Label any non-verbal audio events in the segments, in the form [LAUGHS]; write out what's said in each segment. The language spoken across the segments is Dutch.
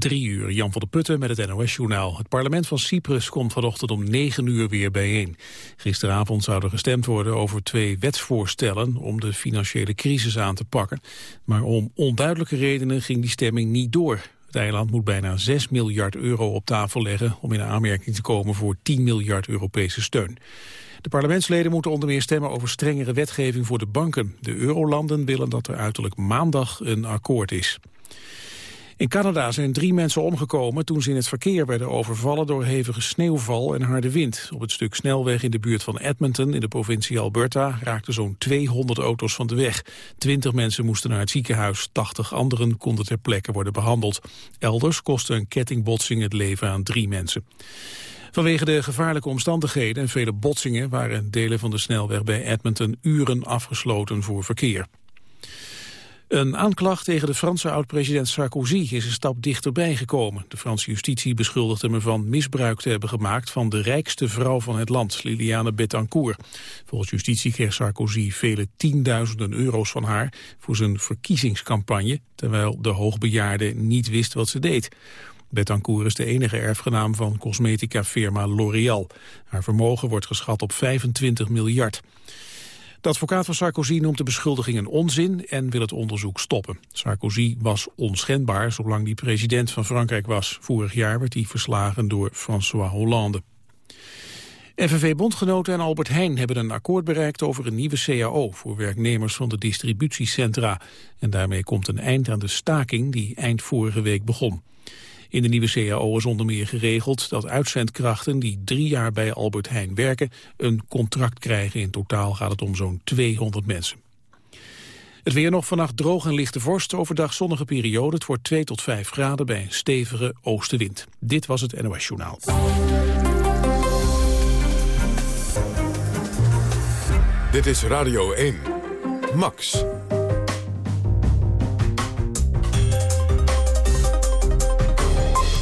Drie uur, Jan van der Putten met het NOS-journaal. Het parlement van Cyprus komt vanochtend om negen uur weer bijeen. Gisteravond zou er gestemd worden over twee wetsvoorstellen... om de financiële crisis aan te pakken. Maar om onduidelijke redenen ging die stemming niet door. Het eiland moet bijna 6 miljard euro op tafel leggen... om in aanmerking te komen voor 10 miljard Europese steun. De parlementsleden moeten onder meer stemmen over strengere wetgeving voor de banken. De eurolanden willen dat er uiterlijk maandag een akkoord is. In Canada zijn drie mensen omgekomen toen ze in het verkeer werden overvallen door hevige sneeuwval en harde wind. Op het stuk snelweg in de buurt van Edmonton in de provincie Alberta raakten zo'n 200 auto's van de weg. Twintig mensen moesten naar het ziekenhuis, 80 anderen konden ter plekke worden behandeld. Elders kostte een kettingbotsing het leven aan drie mensen. Vanwege de gevaarlijke omstandigheden en vele botsingen waren delen van de snelweg bij Edmonton uren afgesloten voor verkeer. Een aanklacht tegen de Franse oud-president Sarkozy is een stap dichterbij gekomen. De Franse justitie beschuldigt hem ervan misbruik te hebben gemaakt van de rijkste vrouw van het land, Liliane Bettencourt. Volgens justitie kreeg Sarkozy vele tienduizenden euro's van haar voor zijn verkiezingscampagne, terwijl de hoogbejaarde niet wist wat ze deed. Bettencourt is de enige erfgenaam van cosmetica-firma L'Oréal. Haar vermogen wordt geschat op 25 miljard. De advocaat van Sarkozy noemt de beschuldigingen onzin en wil het onderzoek stoppen. Sarkozy was onschendbaar zolang hij president van Frankrijk was. Vorig jaar werd hij verslagen door François Hollande. FNV-bondgenoten en Albert Heijn hebben een akkoord bereikt over een nieuwe CAO voor werknemers van de distributiecentra. En daarmee komt een eind aan de staking die eind vorige week begon. In de nieuwe CAO is onder meer geregeld dat uitzendkrachten die drie jaar bij Albert Heijn werken een contract krijgen. In totaal gaat het om zo'n 200 mensen. Het weer nog vannacht droog en lichte vorst. Overdag zonnige periode. Het wordt 2 tot 5 graden bij een stevige oostenwind. Dit was het NOS Journaal. Dit is Radio 1. Max.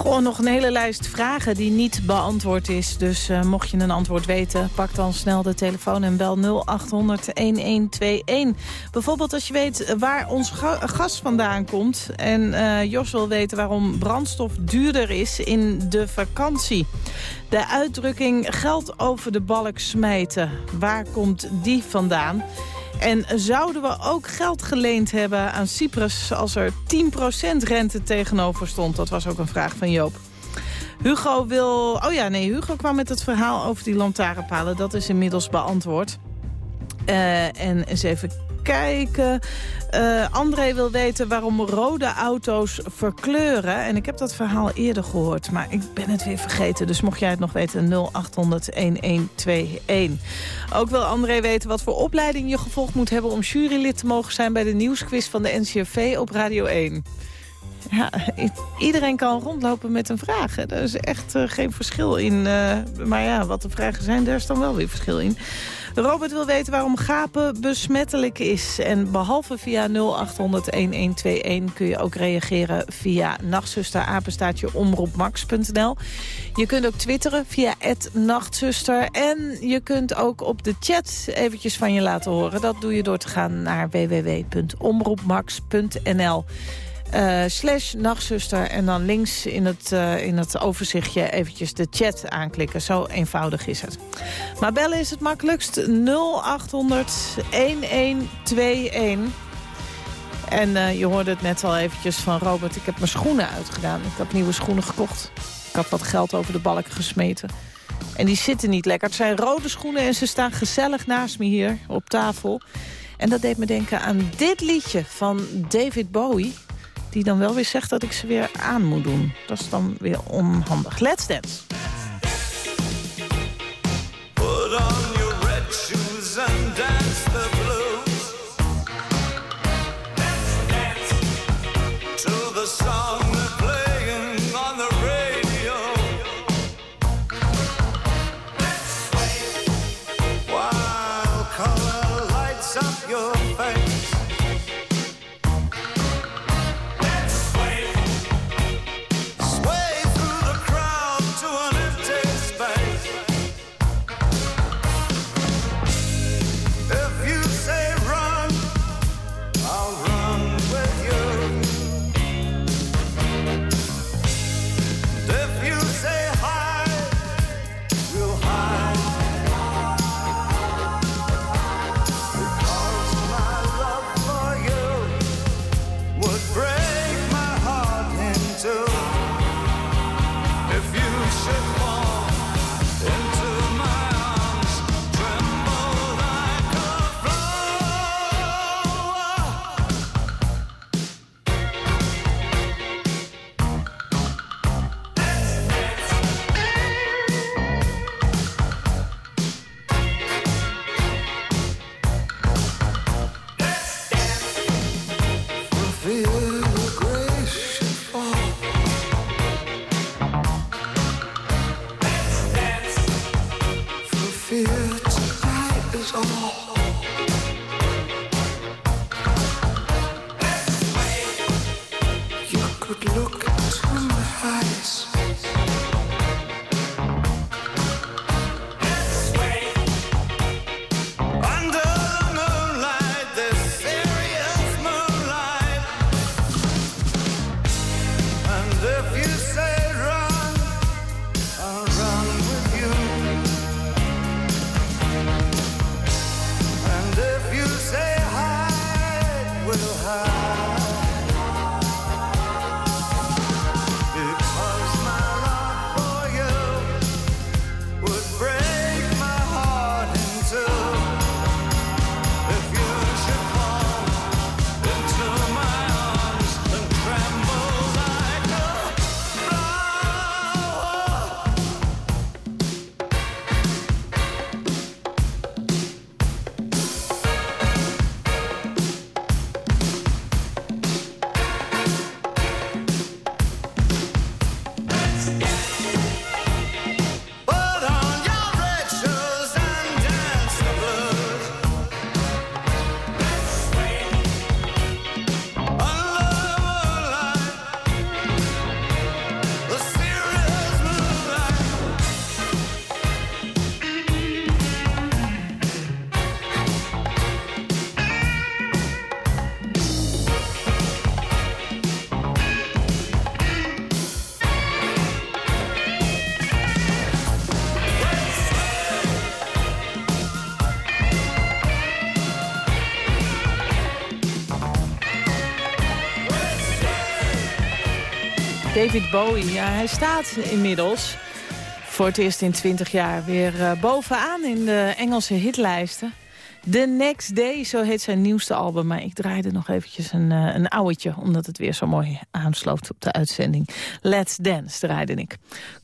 Gewoon nog een hele lijst vragen die niet beantwoord is. Dus uh, mocht je een antwoord weten, pak dan snel de telefoon en bel 0800-1121. Bijvoorbeeld als je weet waar ons gas vandaan komt. En uh, Jos wil weten waarom brandstof duurder is in de vakantie. De uitdrukking geld over de balk smijten. Waar komt die vandaan? En zouden we ook geld geleend hebben aan Cyprus... als er 10% rente tegenover stond? Dat was ook een vraag van Joop. Hugo wil... Oh ja, nee, Hugo kwam met het verhaal over die lantaarnpalen. Dat is inmiddels beantwoord. Uh, en eens even kijken. Uh, André wil weten waarom rode auto's verkleuren. En ik heb dat verhaal eerder gehoord, maar ik ben het weer vergeten. Dus mocht jij het nog weten, 0800-1121. Ook wil André weten wat voor opleiding je gevolgd moet hebben... om jurylid te mogen zijn bij de nieuwsquiz van de NCRV op Radio 1. Ja, iedereen kan rondlopen met een vraag. Er is echt uh, geen verschil in. Uh, maar ja, wat de vragen zijn, daar is dan wel weer verschil in. Robert wil weten waarom gapen besmettelijk is. En behalve via 0800-1121 kun je ook reageren via nachtzusterapenstaatje omroepmax.nl. Je kunt ook twitteren via nachtzuster. En je kunt ook op de chat eventjes van je laten horen. Dat doe je door te gaan naar www.omroepmax.nl. Uh, slash nachtzuster en dan links in het, uh, in het overzichtje eventjes de chat aanklikken. Zo eenvoudig is het. Maar bellen is het makkelijkst 0800 1121. En uh, je hoorde het net al eventjes van Robert. Ik heb mijn schoenen uitgedaan. Ik had nieuwe schoenen gekocht. Ik had wat geld over de balken gesmeten. En die zitten niet lekker. Het zijn rode schoenen en ze staan gezellig naast me hier op tafel. En dat deed me denken aan dit liedje van David Bowie die dan wel weer zegt dat ik ze weer aan moet doen. Dat is dan weer onhandig. Let's dance. Put on your red shoes and dance the blues. Dance, dance to the. David Bowie, ja, hij staat inmiddels voor het eerst in 20 jaar weer uh, bovenaan in de Engelse hitlijsten. The Next Day, zo heet zijn nieuwste album. Maar ik draaide nog eventjes een, uh, een ouwtje, omdat het weer zo mooi aansloot op de uitzending. Let's Dance draaide ik.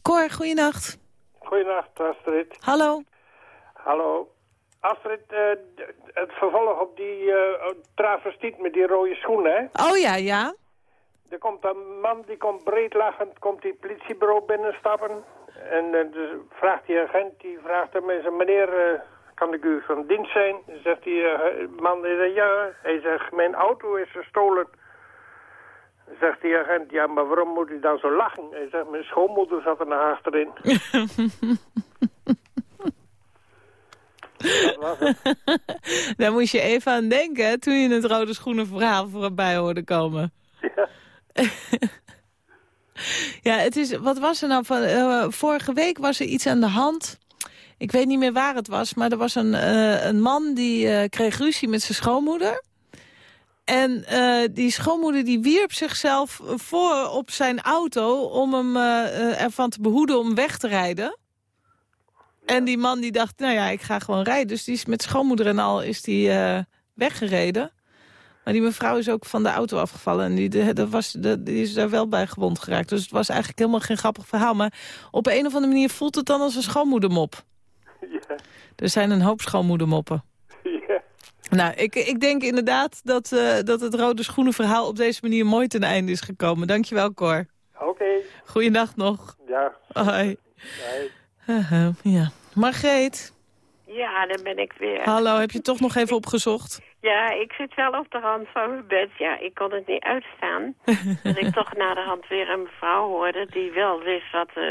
Cor, goeienacht. Goeienacht, Astrid. Hallo. Hallo. Astrid, uh, het vervolg op die uh, travestiet met die rode schoenen, hè? Oh ja, ja. Er komt een man, die komt breed lachend, komt die politiebureau binnenstappen. En uh, dus vraagt die agent, die vraagt hem eens, meneer, uh, kan ik u van dienst zijn? Dan zegt die uh, man, hij zegt, ja. Hij zegt, mijn auto is gestolen. Dan zegt die agent, ja, maar waarom moet u dan zo lachen? Hij zegt, mijn schoonmoeder zat er naar achterin. [LAUGHS] [LAUGHS] Daar moest je even aan denken, toen je het rode schoenen verhaal voorbij hoorde komen. [LAUGHS] Ja. het is, wat was er nou van... Uh, vorige week was er iets aan de hand. Ik weet niet meer waar het was, maar er was een, uh, een man die uh, kreeg ruzie met zijn schoonmoeder. En die schoonmoeder die wierp zichzelf voor op zijn auto om hem ervan te behoeden om weg te rijden. En die man die dacht, nou ja, ik ga gewoon rijden. Dus die is met schoonmoeder en al is die weggereden. Maar die mevrouw is ook van de auto afgevallen. En die, dat was, die is daar wel bij gewond geraakt. Dus het was eigenlijk helemaal geen grappig verhaal. Maar op een of andere manier voelt het dan als een schoonmoedermop. [LAUGHS] Ja. Er zijn een hoop schoonmoedermoppen. [LAUGHS] Ja. Nou, ik, ik denk inderdaad dat, uh, dat het rode schoenenverhaal op deze manier mooi ten einde is gekomen. Dankjewel, Cor. Oké. Okay. Goeienacht nog. Ja. Hoi. Hoi. Uh -huh, ja. Margreet. Ja, daar ben ik weer. Hallo, heb je toch nog even opgezocht? Ja, ik zit wel op de rand van mijn bed. Ja, ik kon het niet uitstaan. [LAUGHS] dat ik toch na de hand weer een mevrouw hoorde die wel wist wat, uh,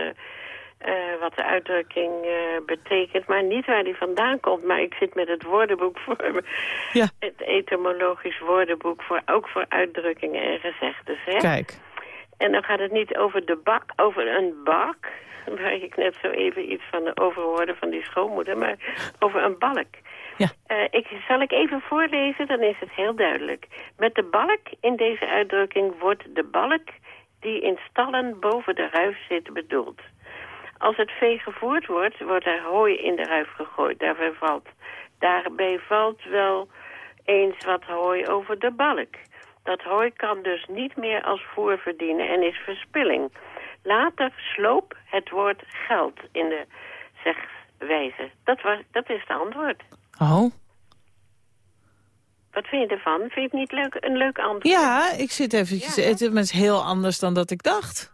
uh, wat de uitdrukking uh, betekent. Maar niet waar die vandaan komt. Maar ik zit met het woordenboek voor me. Ja. Het etymologisch woordenboek, voor, ook voor uitdrukkingen en gezegdes. Hè? Kijk. En dan gaat het niet over de bak, over een bak [LAUGHS] waar ik net zo even iets van over hoorde van die schoonmoeder, maar over een balk. Ja. Uh, ik, zal ik even voorlezen, dan is het heel duidelijk. Met de balk in deze uitdrukking wordt de balk die in stallen boven de ruif zit bedoeld. Als het vee gevoerd wordt, wordt er hooi in de ruif gegooid. Daarbij valt, daarbij valt wel eens wat hooi over de balk. Dat hooi kan dus niet meer als voer verdienen en is verspilling. Later sloop het woord geld in de zegswijze. Dat, was, dat is het antwoord. Oh. Wat vind je ervan? Vind je het niet leuk, een leuk antwoord? Ja, ik zit eventjes... Ja, het is heel anders dan dat ik dacht.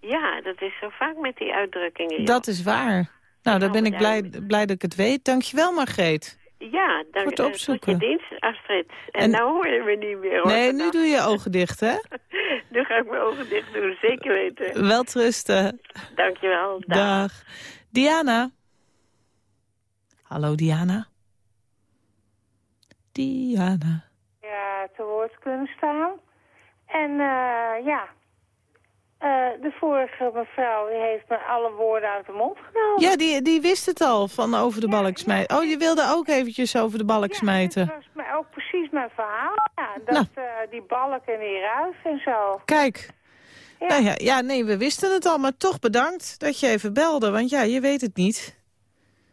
Ja, dat is zo vaak met die uitdrukkingen. joh. Dat is waar. Nou, dan ben ik blij, blij dat ik het weet. Dankjewel, Margreet. Ja, dank Wordt uh, opzoeken. tot je dienst, Astrid. En, En- nou hoor je me niet meer, hoor. Nee, nu doe je je ogen dicht, hè? [LAUGHS] Nu ga ik mijn ogen dicht doen, zeker weten. Wel trusten. Dankjewel. Dag. Dag. Diana. Hallo, Diana. Diana. ja, te woord kunnen staan. En eh, ja, Eh, de vorige mevrouw die heeft me alle woorden uit de mond genomen. Ja, die, die wist het al, van over de balk smijten. Oh, je wilde ook eventjes over de balk smijten. dat was ook precies mijn verhaal. Ja, dat Nou. eh, die balk en die ruif en zo. Kijk. Ja. Nou ja, ja, nee, we wisten het al, maar toch bedankt dat je even belde. Want ja, je weet het niet.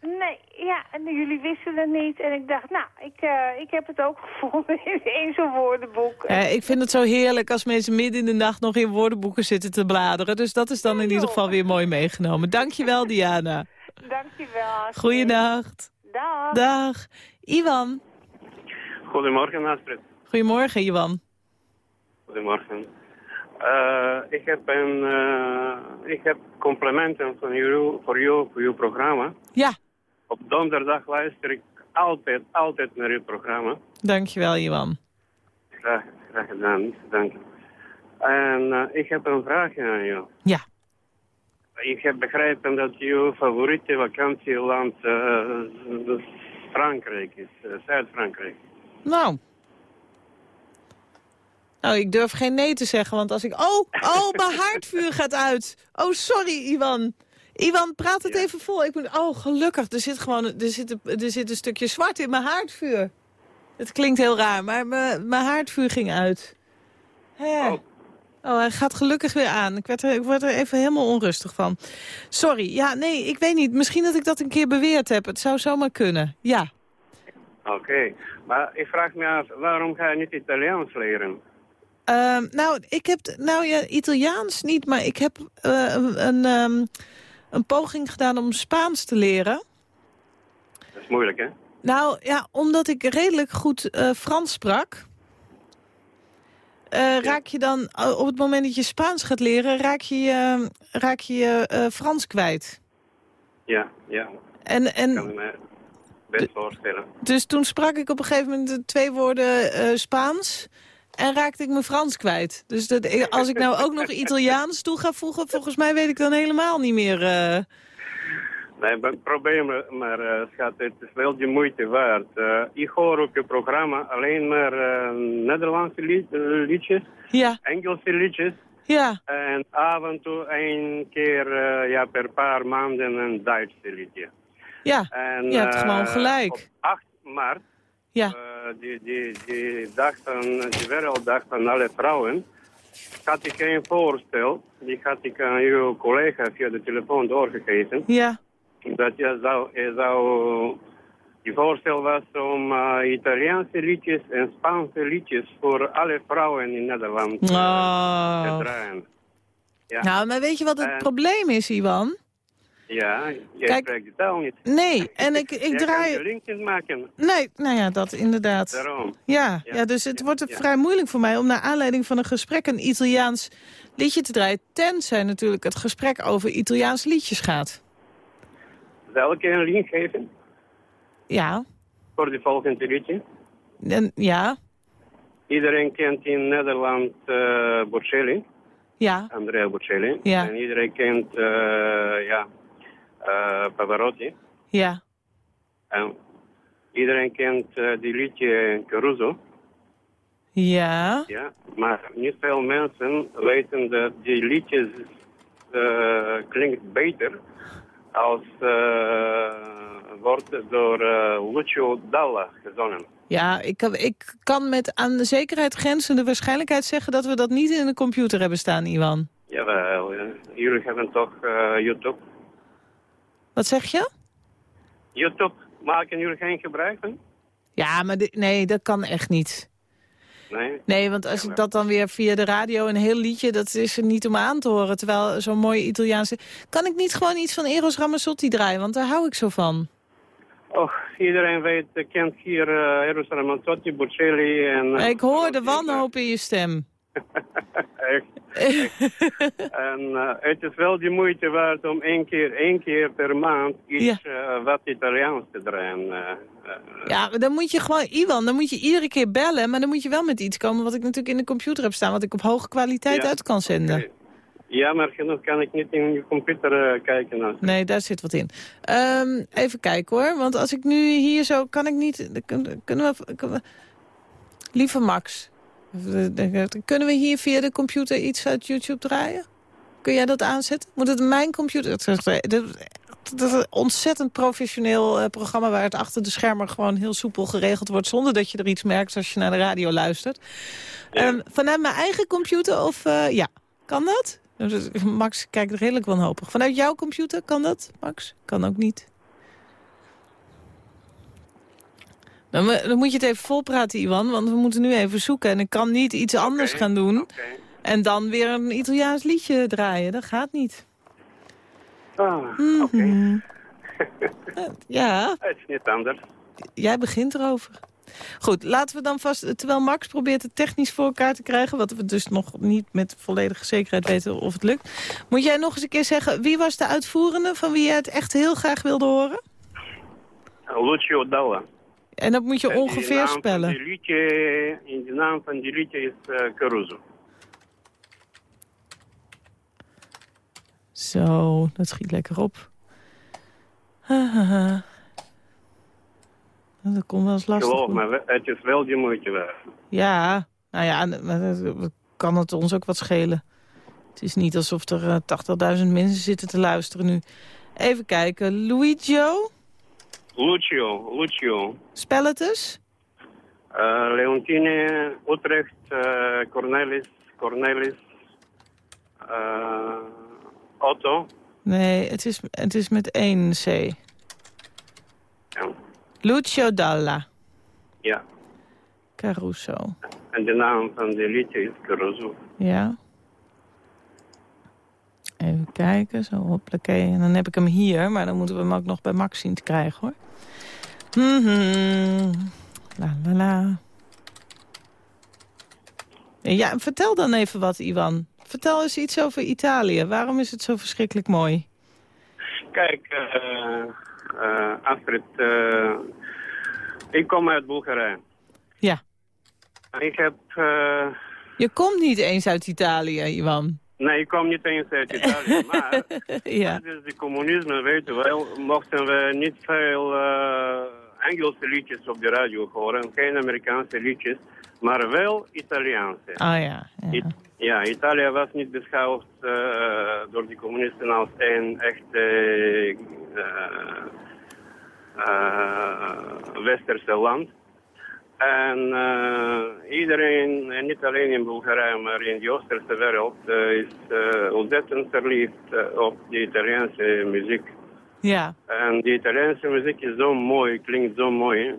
Nee, ja, en jullie wisten het niet. En ik dacht, nou, ik, eh, ik heb het ook [LAUGHS] gevonden in, zo'n woordenboek. Eh, ik vind het zo heerlijk als mensen midden in de nacht nog in woordenboeken zitten te bladeren. Dus dat is dan in ieder geval weer mooi meegenomen. Dankjewel, [LAUGHS] Diana. Dankjewel. Astrid. Goeienacht. Dag. Dag. Iwan. Goedemorgen, Astrid. Goedemorgen, Iwan. Goedemorgen. Eh, ik, heb een, eh, ik heb complimenten van jou, voor jou, voor uw programma. Ja, Op donderdag luister ik altijd, altijd naar uw programma. dankjewel, Iwan. Graag, graag gedaan, dank. En eh, ik heb een vraag aan jou. Ja. Ik heb begrepen dat uw favoriete vakantieland eh, Frankrijk is, eh, Zuid-Frankrijk. Nou. Nou, ik durf geen nee te zeggen, want als ik... Oh, oh, mijn haardvuur gaat uit. Oh, sorry, Iwan. Iwan, praat het Ja. even vol. Ik moet... Oh, gelukkig. Er zit gewoon er zit, een- er zit een stukje zwart in mijn haardvuur. Het klinkt heel raar, maar mijn mijn haardvuur ging uit. Hè. Oh. Oh, hij gaat gelukkig weer aan. Ik, werd er, ik word er even helemaal onrustig van. Sorry, ja, nee, ik weet niet. Misschien dat ik dat een keer beweerd heb. Het zou zomaar kunnen. Ja. Oké, maar ik vraag me af, waarom ga je niet Italiaans leren? Ehm, nou, ik heb, nou ja, Italiaans niet, maar ik heb eh, een, een, ehm, een poging gedaan om Spaans te leren. Dat is moeilijk, hè? Nou ja, omdat ik redelijk goed eh, Frans sprak. eh, Raak je dan, eh, op het moment dat je Spaans gaat leren, raak je je, raak je, Frans kwijt. Ja, ja, En, kan en ik me best voorstellen. dus toen sprak ik op een gegeven moment twee woorden Spaans. En raakte ik mijn Frans kwijt. Dus dat, als ik nou ook nog Italiaans toe ga voegen... volgens mij weet ik dan helemaal niet meer... eh, Nee, maar probeer maar, maar eh, schat, het is wel de moeite waard. Eh, ik hoor op je programma alleen maar Nederlandse lied- liedjes, ja, Engelse liedjes. ja, En af en toe een keer ja, per paar maanden een Duitse liedje. ja, En, Je hebt gewoon gelijk. Op 8 maart, ja. eh, die, die, die, die werelddag van alle vrouwen, had ik een voorstel. Die had ik aan uw collega via de telefoon doorgegeven. ja. Dat je zou, je zou, die voorstel was om eh, Italiaanse liedjes en Spaanse liedjes voor alle vrouwen in Nederland eh, Oh. te draaien. Ja, Nou, maar weet je wat het En- probleem is, Iwan? Ja jij Kijk- spreekt de taal niet. Nee, [LAUGHS] en ik, ik [LAUGHS] Jij kan draai... je linkjes maken, Nee, nou ja, dat inderdaad. daarom. Ja, Ja. ja, dus het wordt Ja. vrij moeilijk voor mij om naar aanleiding van een gesprek een Italiaans liedje te draaien. Tenzij natuurlijk het gesprek over Italiaans liedjes gaat. Zal ik je een link geven Ja, voor de volgende liedje? en, ja, Iedereen kent in Nederland eh Bocelli, ja, Andrea Bocelli. Ja. En iedereen kent eh, ja, Pavarotti. ja. En iedereen kent die liedje Caruso. Ja, Ja, maar niet veel mensen weten dat die liedjes klinkt beter als wordt door eh, Lucio Dalla gezongen. ja ik, kan, ik kan met aan de zekerheid grenzende waarschijnlijkheid zeggen dat we dat niet in de computer hebben staan, Iwan. Jawel, ja. jullie hebben toch YouTube? Wat zeg je? YouTube, maken jullie geen gebruik van? Ja, maar nee, dat kan echt niet. Nee? Nee, want als ik dat dan weer via de radio een heel liedje... dat is er niet om aan te horen. Terwijl zo'n mooie Italiaanse... Kan ik niet gewoon iets van Eros Ramazzotti draaien? Want daar hou ik zo van. Och, iedereen weet, eh, kent hier uh, Eros Ramazzotti, Bocelli en... eh, ik hoor de wanhoop in je stem. Echt. en uh, het is wel die moeite waard om één keer, één keer per maand iets ja. uh, wat Italiaans te draaien. Uh, ja, maar dan moet je gewoon, Iwan, dan moet je iedere keer bellen, maar dan moet je wel met iets komen wat ik natuurlijk in de computer heb staan, wat ik op hoge kwaliteit ja. uit kan zenden. Okay. Ja, maar genoeg kan ik niet in je computer kijken. Nou. Nee, daar zit wat in. Um, even kijken hoor, want als ik nu hier zo, kan ik niet, kunnen we, kunnen we lieve Max, kunnen we hier via de computer iets uit YouTube draaien? Kun jij dat aanzetten? Moet het mijn computer... Dat is een ontzettend professioneel uh, programma... waar het achter de schermen gewoon heel soepel geregeld wordt... zonder dat je er iets merkt als je naar de radio luistert. Ja. Um, vanuit mijn eigen computer of... Uh, ja, kan dat? Max kijkt redelijk wanhopig. Vanuit jouw computer kan dat, Max? Kan ook niet. Dan, dan, moet je het even volpraten, Iwan, want we moeten nu even zoeken. En ik kan niet iets anders okay, gaan doen okay. en dan weer een Italiaans liedje draaien. Dat gaat niet. Ah, mm oké. -hmm. [LAUGHS] ja. Het is niet anders. Jij begint erover. Goed, laten we dan vast, terwijl Max probeert het technisch voor elkaar te krijgen... wat we dus nog niet met volledige zekerheid weten of het lukt... moet jij nog eens een keer zeggen, wie was de uitvoerende... van wie jij het echt heel graag wilde horen? Lucio Dalla. En dat moet je ongeveer spellen. Die liedje, in de naam van die liedje is uh, Caruso. Zo, dat schiet lekker op. Dat komt wel eens lastig. Geloof me, het is wel die moeite waard. Ja, nou ja, kan het ons ook wat schelen. Het is niet alsof er uh, 80.000 mensen zitten te luisteren nu. Even kijken, Luigio? Lucio, Lucio. Spel het eens. Uh, Leontine, Utrecht, uh, Cornelis, Cornelis, uh, Otto. Nee, het is, het is met één C. Ja. Lucio Dalla. Ja. Caruso. En de naam van de liedje is Caruso. Ja. Even kijken, zo hoppakee. En dan heb ik hem hier, maar dan moeten we hem ook nog bij Max zien te krijgen, hoor. Mm -hmm. La la la. Ja, vertel dan even wat, Iwan. Vertel eens iets over Italië. Waarom is het zo verschrikkelijk mooi? Kijk, uh, uh, Astrid, uh, ik kom uit Bulgarije. Ja. Ik heb... Je komt niet eens uit Italië, Iwan. Nee, ik kom niet eens uit Italië, [LAUGHS] maar ja. tijdens het communisme, weet je wel, mochten we niet veel Engelse liedjes op de radio horen, geen Amerikaanse liedjes, maar wel Italiaanse. Ah ja. Ja, It ja Italië was niet beschouwd uh, door de communisten als een echte uh, westerse land. En iedereen, en niet alleen in Bulgarije, maar in de Oosterse wereld, is uh, ontzettend verliefd op de Italiaanse muziek. Ja. En de Italiaanse muziek is zo mooi, klinkt zo mooi,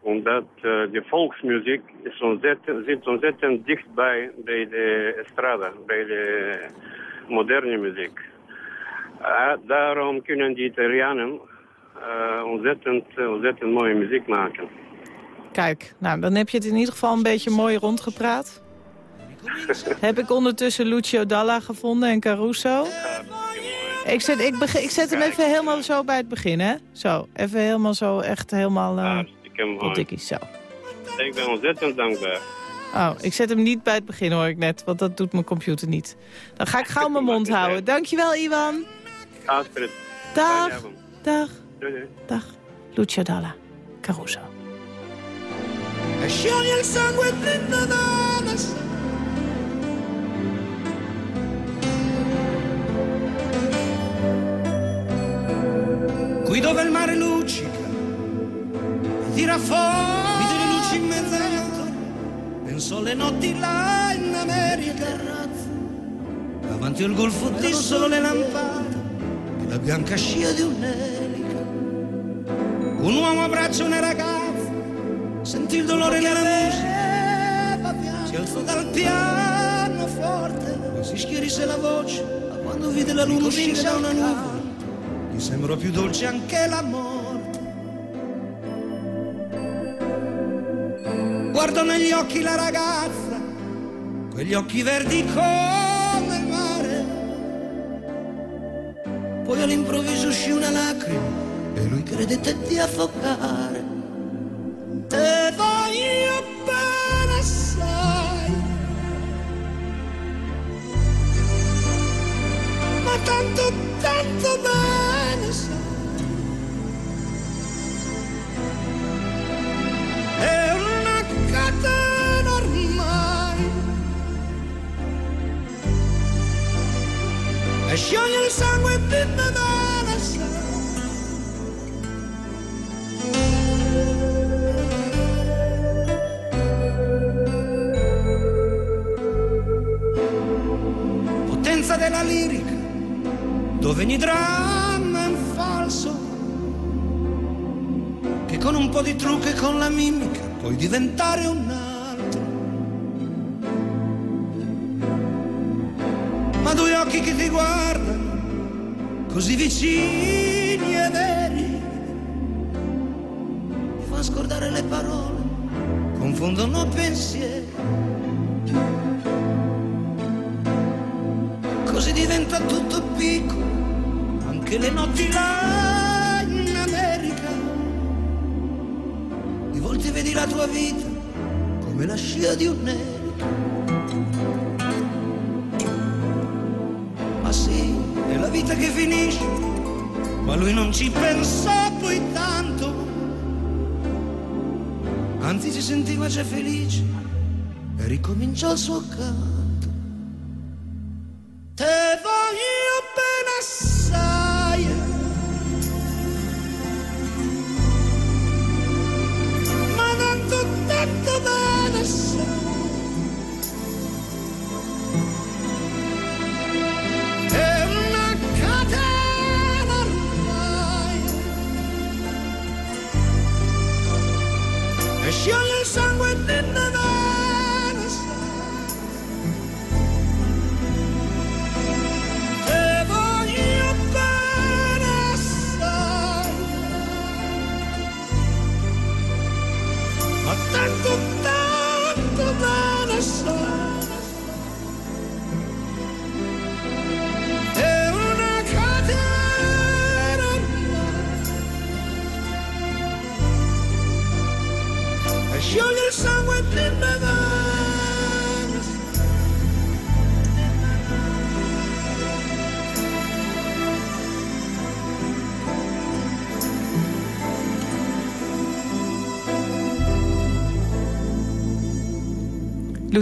omdat de volksmuziek is ontzettend, zit ontzettend dichtbij bij de estrada, bij de moderne muziek. daarom kunnen de Italianen ontzettend, ontzettend mooie muziek maken. Kijk, nou, dan heb je het in ieder geval een beetje mooi rondgepraat. [LAUGHS] heb ik ondertussen Lucio Dalla gevonden en Caruso. Ik zet, ik, begin, ik zet hem even helemaal zo bij het begin, hè? Zo, even helemaal zo, echt helemaal... Uh, Hartstikke dikkies, zo. Ik ben ontzettend dankbaar. Oh, ik zet hem niet bij het begin, hoor ik net. Want dat doet mijn computer niet. Dan ga ik gauw mijn mond houden. Dankjewel, Iwan. Astrid. Dag. Dag. Doei, doei. Dag. Lucio Dalla. Caruso. Qui dove il mare luccica e tira fuori le luci in mezzo penso alle notti là in America. Davanti al golfo di sole lampate e la bianca scia di un'elica un uomo abbraccia una ragazza sentì il dolore nella musica si alzò dal piano forte si schierisse la voce ma quando vide la luna uscire da una nuvola gli sembrò più dolce anche la morte guardò negli occhi la ragazza quegli occhi verdi come il mare. Poi all'improvviso uscì una lacrima e lui credette di affogare. Te voglio bene assai, ma tanto, tanto bene scioglie il sangue bene sai. Potenza della lirica, dove ogni dramma è un falso, che con un po' di trucco e con la mimica puoi diventare un altro. Ma due occhi che ti guardano, così vicini e veri, ti fa scordare le parole, confondono pensieri. Così diventa tutto piccolo, anche le notti là in America. Di volte vedi la tua vita come la scia di un'erica. Ma che finisce, ma lui non ci pensò poi tanto. Anzi si sentiva già felice e ricominciò il suo canto. Te voglio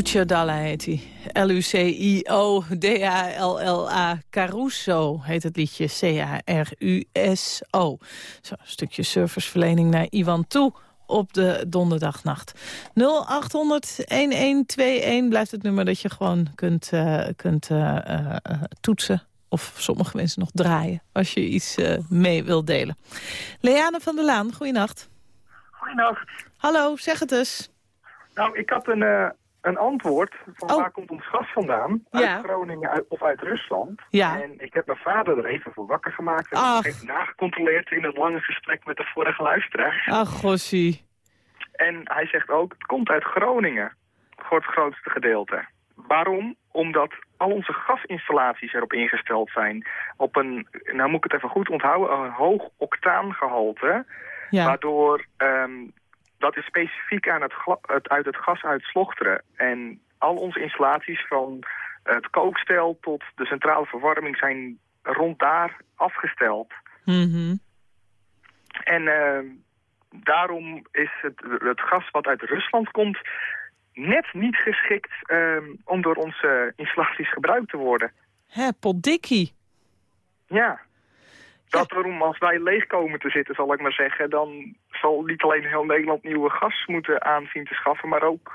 Lucio Dalla heet hij. L-U-C-I-O-D-A-L-L-A. Caruso heet het liedje. C-A-R-U-S-O. Zo, een stukje serviceverlening naar Iwan toe op de donderdagnacht. 0800-1121 blijft het nummer dat je gewoon kunt, eh, kunt eh, eh, toetsen. Of sommige mensen nog draaien, als je iets mee wilt delen. Leane van der Laan, goeienacht. Goedenacht. Hallo, zeg het eens. Nou, ik had een, een antwoord van Oh. waar komt ons gas vandaan? Ja. Uit Groningen uit- of uit Rusland. Ja. En ik heb mijn vader er even voor wakker gemaakt. En Ach. even nagecontroleerd in het lange gesprek met de vorige luisteraar. Ach, gossie. En hij zegt ook, het komt uit Groningen. Voor het grootste gedeelte. Waarom? Omdat al onze gasinstallaties erop ingesteld zijn. Op een, nou moet ik het even goed onthouden, een hoog octaangehalte. Ja. Waardoor, ehm, dat is specifiek aan het, het uit het gas uit Slochteren. En al onze installaties van het kookstel tot de centrale verwarming zijn rond daar afgesteld. Mhm. En ehm, daarom is het, het gas wat uit Rusland komt net niet geschikt ehm, om door onze installaties gebruikt te worden. Hè, potdikkie. Ja. Dat waarom als wij leeg komen te zitten, zal ik maar zeggen, dan zal niet alleen heel Nederland nieuwe gas moeten aanzien te schaffen, maar ook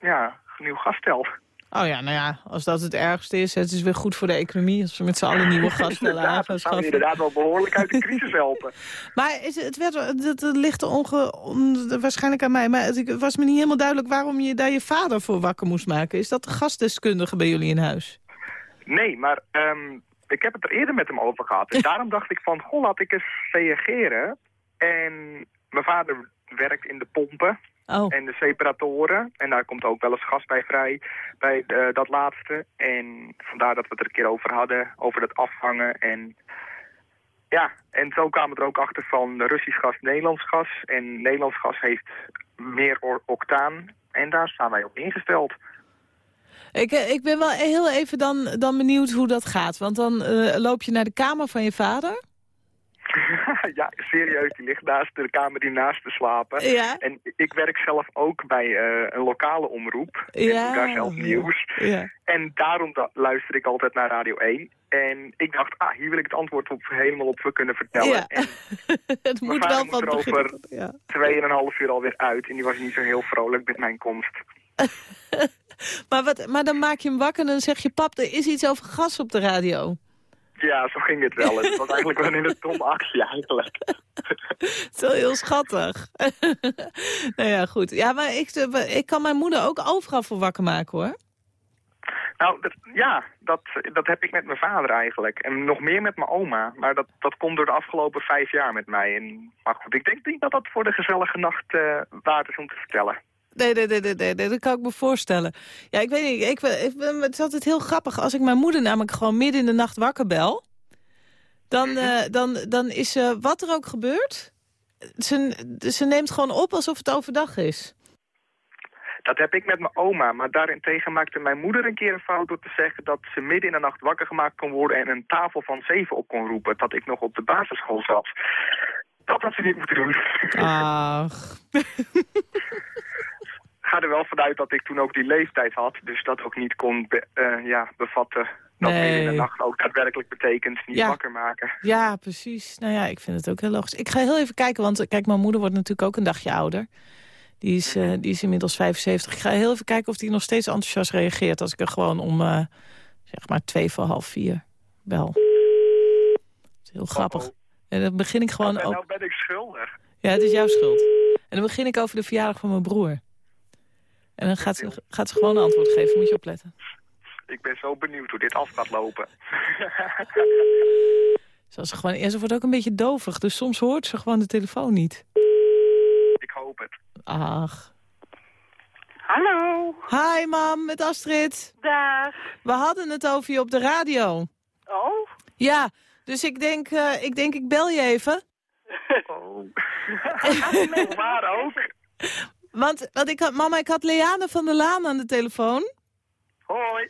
ja, nieuw gasstel. Oh ja, nou ja, als dat het ergste is, het is weer goed voor de economie als we met z'n allen nieuwe [LAUGHS] gasstellen aan gaan dat zou je schaffen. inderdaad wel behoorlijk uit de crisis helpen. [LAUGHS] Maar is het, werd, het, het ligt onge, on- waarschijnlijk aan mij, maar het, was me niet helemaal duidelijk waarom je daar je vader voor wakker moest maken. Is dat de gastdeskundige bij jullie in huis? Nee, maar ehm, ik heb het er eerder met hem over gehad. En [LAUGHS] daarom dacht ik van, goh, laat ik eens reageren. En mijn vader werkt in de pompen. Oh. En de separatoren. En daar komt ook wel eens gas bij vrij, bij eh, dat laatste. En vandaar dat we het er een keer over hadden, over dat afvangen. En ja, en zo kwamen we er ook achter van Russisch gas, Nederlands gas. En Nederlands gas heeft meer octaan. En daar staan wij op ingesteld. Ik, eh, ik ben wel heel even dan, dan benieuwd hoe dat gaat. Want dan eh, loop je naar de kamer van je vader. [LAUGHS] ja, serieus, die ligt naast de kamer die naast te slapen. Ja. En ik werk zelf ook bij eh, een lokale omroep. En Ja. doe daar zelf nieuws. Ja. En daarom da- luister ik altijd naar Radio 1. En ik dacht, ah, hier wil ik het antwoord op, helemaal op kunnen vertellen. Ja. En [LAUGHS] het moet wel van er het begin. over Ja. tweeënhalf uur alweer uit. En die was niet zo heel vrolijk met mijn komst. [LAUGHS] [LAUGHS] Maar, wat, maar dan maak je hem wakker en dan zeg je... pap, er is iets over gas op de radio. Ja, zo ging het wel. Het was eigenlijk wel een hele domme actie eigenlijk. Het is wel heel schattig. [LAUGHS] nou ja, goed. Ja, maar ik, ik kan mijn moeder ook overal voor wakker maken, hoor. Nou, dat, ja, dat, dat heb ik met mijn vader eigenlijk. En nog meer met mijn oma. Maar dat, dat komt door de afgelopen vijf jaar met mij. En, maar goed, ik denk niet dat dat voor de gezellige nacht eh waard is om te vertellen. Nee, nee, nee, nee, nee, dat kan ik me voorstellen. Ja, ik weet niet, ik, ik, het is altijd heel grappig. Als ik mijn moeder namelijk gewoon midden in de nacht wakker bel... dan, eh, dan, dan is ze, wat er ook gebeurt... Ze, ze neemt gewoon op alsof het overdag is. Dat heb ik met mijn oma. Maar daarentegen maakte mijn moeder een keer een fout door te zeggen... dat ze midden in de nacht wakker gemaakt kon worden... en een tafel van zeven op kon roepen. Dat ik nog op de basisschool zat. Dat had ze niet moeten doen. Ach. [LAUGHS] ga er wel vanuit dat ik toen ook die leeftijd had. Dus dat ook niet kon be- eh, ja, bevatten. Dat Nee. in de nacht ook daadwerkelijk betekent niet Ja. wakker maken. Ja, precies. Nou ja, ik vind het ook heel logisch. Ik ga heel even kijken, want kijk, mijn moeder wordt natuurlijk ook een dagje ouder. Die is, eh, die is inmiddels 75. Ik ga heel even kijken of die nog steeds enthousiast reageert... als ik er gewoon om, eh, zeg maar, twee voor half vier bel. Is heel grappig. En dan begin ik gewoon... Ook- nou ben ik schuldig. Ja, het is jouw schuld. En dan begin ik over de verjaardag van mijn broer. En dan gaat ze, gaat ze gewoon een antwoord geven. Moet je opletten. Ik ben zo benieuwd hoe dit af gaat lopen. Zoals [LAUGHS] ze, gewoon, ja, ze wordt ook een beetje dovig. Dus soms hoort ze gewoon de telefoon niet. ik hoop het. Ach. Hallo. Hi, mam, met Astrid. Dag. We hadden het over je op de radio. Oh? Ja, dus ik denk, eh, ik, denk ik bel je even. [LAUGHS] Oh. [LAUGHS] Waar ook. Want, want ik had, mama, ik had Leane van der Laan aan de telefoon. Hoi.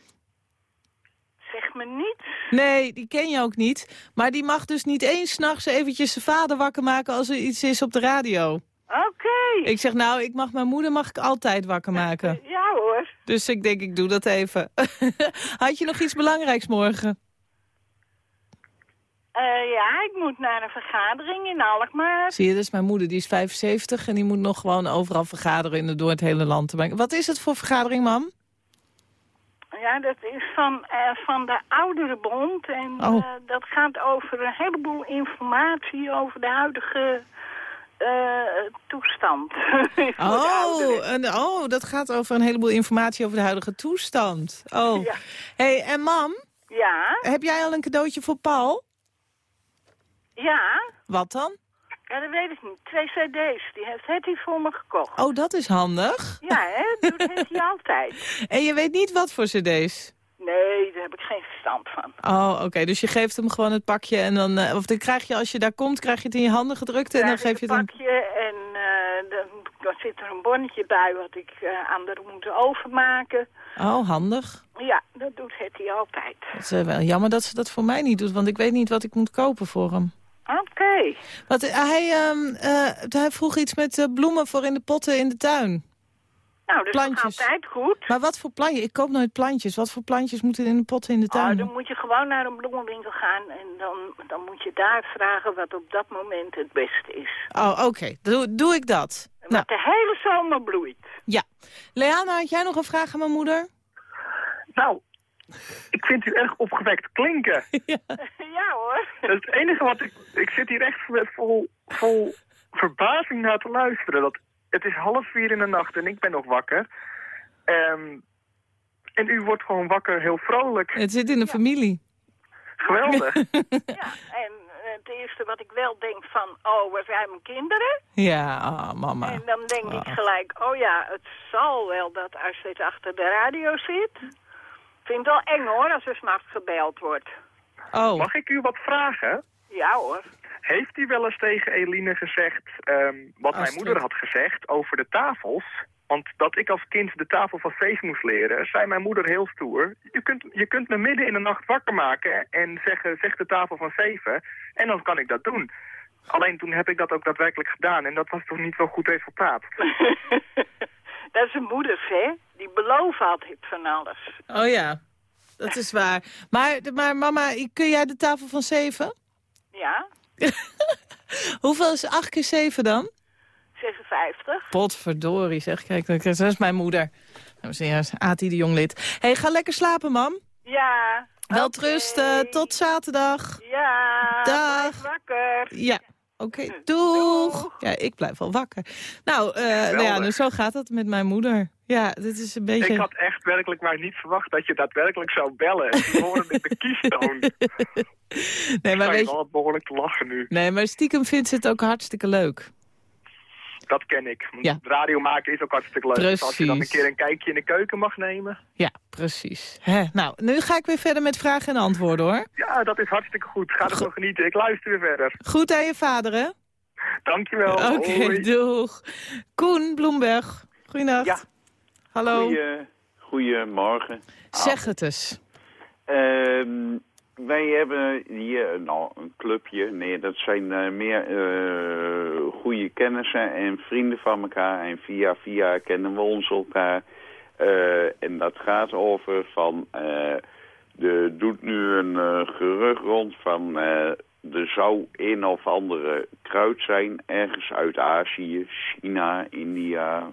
Zeg me niet. Nee, die ken je ook niet. Maar die mag dus niet eens s'nachts eventjes zijn vader wakker maken als er iets is op de radio. Oké. Ik zeg, nou, ik mag mijn moeder mag ik altijd wakker maken. Ja hoor. Dus ik denk, ik doe dat even. [LAUGHS] Had je nog iets belangrijks morgen? Eh, ja, ik moet naar een vergadering in Alkmaar. Zie je, is mijn moeder, die is 75 en die moet nog gewoon overal vergaderen in de, door het hele land te brengen. Wat is het voor vergadering, mam? Ja, dat is van, eh, van de Ouderenbond. En Oh. eh, dat gaat over een heleboel informatie over de huidige toestand. [LAUGHS] Oh, en, oh, dat gaat over een heleboel informatie over de huidige toestand. Oh. Ja. hey, en mam, Ja, heb jij al een cadeautje voor Paul? Ja. Wat dan? Ja, dat weet ik niet. Twee cd's. Die heeft Hetty voor me gekocht. Oh, dat is handig. Ja, hè? [LAUGHS] Dat doet Hetty altijd. En je weet niet wat voor cd's? Nee, daar heb ik geen verstand van. Oh, oké. Dus je geeft hem gewoon het pakje en dan... eh, of dan krijg je, als je daar komt, krijg je het in je handen gedrukt... en dan geef je het een pakje en eh, dan, dan zit er een bonnetje bij wat ik eh, aan de moet overmaken. Oh, handig. Ja, dat doet Hetty altijd. Het is wel jammer dat ze dat voor mij niet doet, want ik weet niet wat ik moet kopen voor hem. Oké. Want eh, hij, ehm, eh, hij vroeg iets met eh, bloemen voor in de potten in de tuin. Nou, dat is Plantjes. toch altijd goed. Maar wat voor plantjes? Ik koop nooit plantjes. Wat voor plantjes moeten in de potten in de Oh, tuin? dan moet je gewoon naar een bloemenwinkel gaan en dan, dan moet je daar vragen wat op dat moment het beste is. Oh, oké. Doe, doe ik dat. Wat Nou, de hele zomer bloeit. ja. Leana, had jij nog een vraag aan mijn moeder? Nou, ik vind u erg opgewekt klinken. [LAUGHS] ja hoor. Dat is het enige wat ik... Ik zit hier echt vol, vol verbazing naar te luisteren. Dat, het is half vier in de nacht en ik ben nog wakker. Ehm, en u wordt gewoon wakker, heel vrolijk. Het zit in de familie. Geweldig. [LAUGHS] Ja, en het eerste wat ik wel denk van, oh, waar zijn mijn kinderen? Ja, ah, mama. En dan denk ik Ah. gelijk, oh ja, het zal wel dat Astrid achter de radio zit. Ik vind het wel eng hoor, als er s'nachts gebeld wordt. Oh, Mag ik u wat vragen? Ja hoor. Heeft u wel eens tegen Eline gezegd ehm, wat mijn moeder had gezegd over de tafels? Want dat ik als kind de tafel van zeven moest leren, zei mijn moeder heel stoer. Je kunt, je kunt me midden in de nacht wakker maken en zeggen, zeg de tafel van zeven. En dan kan ik dat doen. Alleen toen heb ik dat ook daadwerkelijk gedaan en dat was toch niet zo'n goed resultaat. [LAUGHS] dat is een moeders, hè? Die beloven altijd van alles. oh ja, dat is waar. Maar, maar mama, kun jij de tafel van zeven? Ja, [LAUGHS] Hoeveel is 8 keer 7 dan? 56. Potverdorie, zeg. Kijk, dat is mijn moeder. Dames en heren, Ati de Jonglid. hey, ga lekker slapen, mam. Ja. Wel rusten, tot zaterdag. Ja, Dag. wakker. Ja, oké, doeg. Ja, ik blijf wel wakker. Nou, eh, nou ja, dus zo gaat het met mijn moeder. Ja, dit is een beetje... Ik had echt werkelijk maar niet verwacht dat je daadwerkelijk zou bellen. En toen hoorde ik de [LAUGHS] kiestoon. nee, maar je weet je... wel behoorlijk te lachen nu. Nee, maar stiekem vindt ze het ook hartstikke leuk. Dat ken ik. Ja. Radio maken is ook hartstikke leuk. Dus als je dan een Precies. keer een kijkje in de keuken mag nemen. Ja, precies. Hè, nou, nu ga ik weer verder met vragen en antwoorden, hoor. Ja, dat is hartstikke goed. Ga ervan genieten. Ik luister weer verder. Goed aan je vader, hè? Dankjewel. Oké, Hoi. doeg. Koen Bloemberg, goeienacht. Ja. Hallo. Goeie, goedemorgen. Zeg het eens. Ehm, wij hebben hier nou, een clubje. Nee, dat zijn eh, meer eh goede kennissen en vrienden van elkaar. En via via kennen we ons elkaar. Eh, en dat gaat over van... er doet nu een gerucht rond van... er zou een of andere kruid zijn, ergens uit Azië, China, India...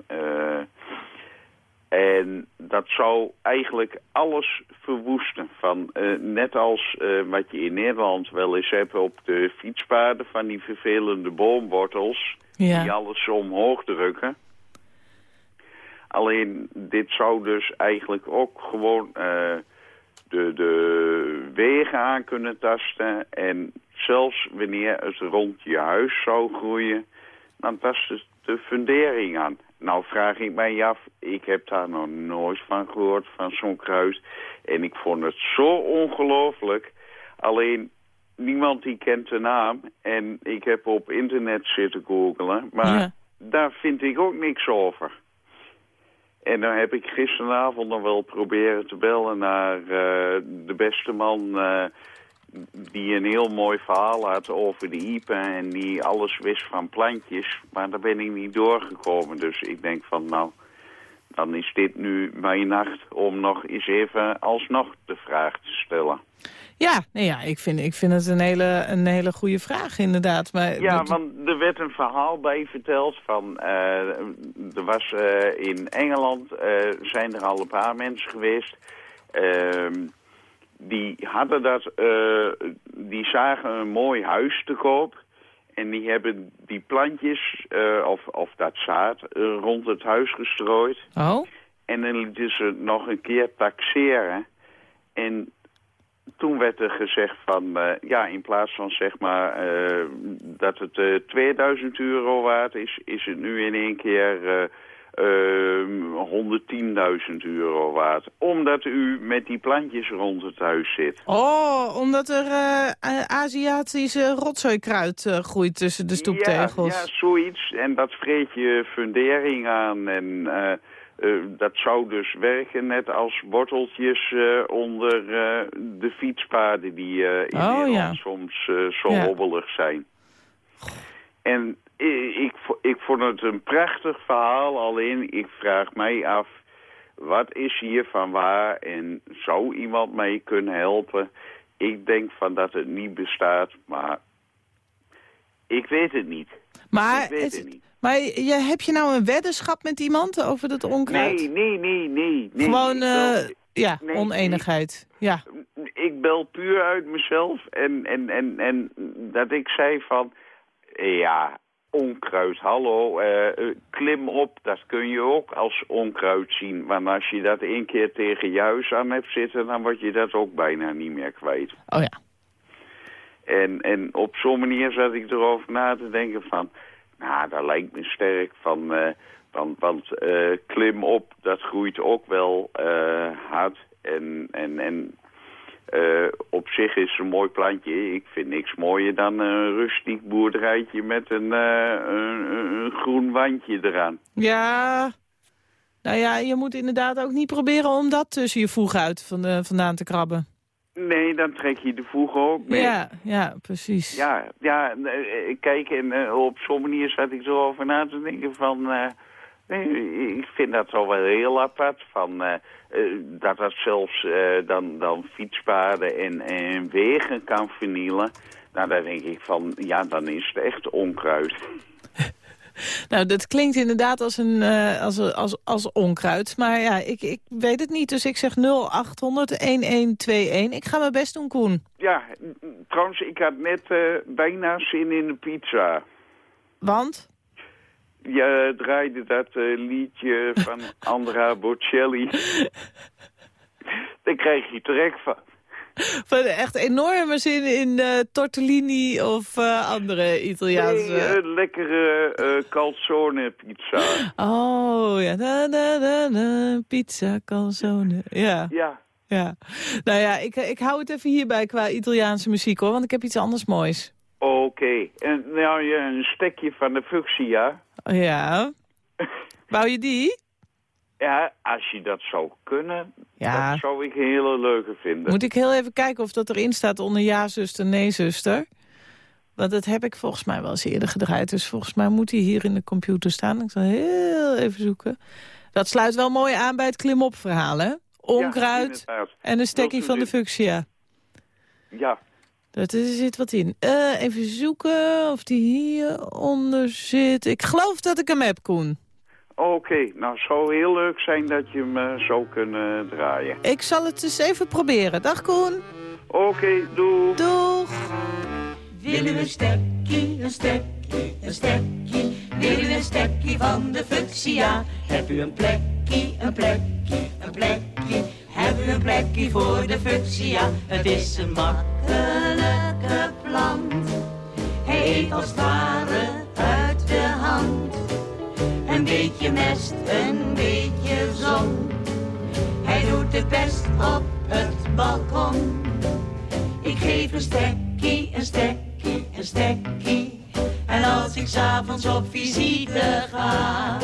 en dat zou eigenlijk alles verwoesten. Van, eh, net als eh, wat je in Nederland wel eens hebt op de fietspaden van die vervelende boomwortels. Ja. Die alles omhoog drukken. Alleen dit zou dus eigenlijk ook gewoon eh, de, de wegen aan kunnen tasten. En zelfs wanneer het rond je huis zou groeien, dan tast het de fundering aan. Nou vraag ik mij af, ik heb daar nog nooit van gehoord, van zo'n kruid. En ik vond het zo ongelooflijk. Alleen, niemand die kent de naam. En ik heb op internet zitten googelen. Maar Ja. daar vind ik ook niks over. En dan heb ik gisteravond nog wel proberen te bellen naar eh, de beste man... eh, die een heel mooi verhaal had over de iepen en die alles wist van plantjes. Maar daar ben ik niet doorgekomen. Dus ik denk van nou, dan is dit nu mijn nacht om nog eens even alsnog de vraag te stellen. Ja, nee, ja ik, vind, ik vind het een hele, een hele goede vraag, inderdaad. Maar Ja, dat- want er werd een verhaal bij verteld van... eh, er was eh, in Engeland eh, zijn er al een paar mensen geweest... die hadden dat... eh, die zagen een mooi huis te koop... En die hebben die plantjes, eh, of, of dat zaad, eh, rond het huis gestrooid. Oh? En dan lieten ze het nog een keer taxeren. En toen werd er gezegd van, ja, in plaats van zeg maar dat het eh 2000 euro waard is, is het nu in één keer eh, eh, 110.000 euro waard. Omdat u met die plantjes rond het huis zit. Oh, omdat er eh, Aziatische rotzooikruid eh, groeit tussen de stoeptegels. Ja, ja, zoiets. En dat vreet je fundering aan. En eh, dat zou dus werken net als worteltjes onder de fietspaden die in Oh, Nederland ja. soms zo Ja. hobbelig zijn. En ik, ik, vo- ik vond het een prachtig verhaal, alleen ik vraag mij af... wat is hiervan waar en zou iemand mij kunnen helpen? Ik denk van dat het niet bestaat, maar ik weet het niet. Maar, ik weet het- het niet. maar je, heb je nou een weddenschap met iemand over dat onkruid? Nee, nee, nee, nee. nee. Gewoon, eh, ja, nee, oneenigheid. Ja. ik bel puur uit mezelf en, en, en, en dat ik zei van, ja, onkruid, hallo, eh, eh, klim op, dat kun je ook als onkruid zien. Want als je dat één keer tegen je huis aan hebt zitten, dan word je dat ook bijna niet meer kwijt. Oh ja. En, en op zo'n manier zat ik erover na te denken van... Nou, dat lijkt me sterk van... eh, want want klim op, dat groeit ook wel hard. En, en, en eh, op zich is het een mooi plantje. Ik vind niks mooier dan een rustiek boerderijtje met een, eh, een, een groen wandje eraan. Ja, nou ja, je moet inderdaad ook niet proberen om dat tussen je voeg uit van, vandaan te krabben. Nee, dan trek je de voegen ook mee. Ja, ja, precies. Ja, ja eh, kijk, en op zo'n manier zat ik erover na te denken van... eh, nee, ik vind dat toch wel heel apart, van, eh, eh, dat dat zelfs eh, dan, dan fietspaden en, en wegen kan vernielen. Nou, daar denk ik van, ja, dan is het echt onkruid. [LAUGHS] Nou, dat klinkt inderdaad als, een, eh, als, als, als onkruid. Maar ja, ik, ik weet het niet. Dus ik zeg 0800-1121. Ik ga mijn best doen, Koen. Ja, trouwens, ik had net eh, bijna zin in een pizza. Want? Je draaide dat eh, liedje van [LAUGHS] Andra Bocelli. Daar krijg je trek van. Van echt enorme zin in eh, tortellini of eh, andere Italiaanse... Nee, lekkere calzone pizza. Oh, ja. Da, da, da, da, pizza, calzone. Ja. Ja. ja. Nou ja, ik, ik hou het even hierbij qua Italiaanse muziek, hoor. Want ik heb iets anders moois. Oké. En nou ja, een stekje van de fuchsia. Ja. Wou je die? Ja, als je dat zou kunnen, Ja. dat zou ik een hele leuke vinden. Moet ik heel even kijken of dat erin staat onder ja, zuster, nee, zuster. Want dat heb ik volgens mij wel eens eerder gedraaid. Dus volgens mij moet hij hier in de computer staan. Ik zal heel even zoeken. Dat sluit wel mooi aan bij het klimop verhaal, hè? Onkruid en een stekkie u van de fuchsia. Ja. Dat er zit wat in. Eh, even zoeken of die hieronder zit. Ik geloof dat ik hem heb, Koen. Oké, nou zou heel leuk zijn dat je hem eh, zou kunnen draaien. Ik zal het eens even proberen. Dag, Koen. Oké, doei. Doeg. Willen we een stekkie, een stekkie, een stekkie? Willen we een stekkie van de fuchsia? Heb u een plekje, een plekje, een plekje? Heb u een plekje voor de fuchsia? Het is een makkelijke plant. Hij eet als ware uit de hand. Een beetje mest, een beetje zon. Hij doet het best op het balkon. Ik geef een stekkie, een stekkie, een stekkie. En als ik s'avonds op visite ga,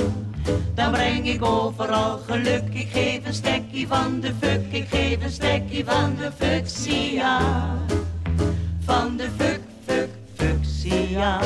dan breng ik overal geluk. Ik geef een stekkie van de fuck, ik geef een stekkie van de fuchsia. Van de fuck, fuck, fuchsia.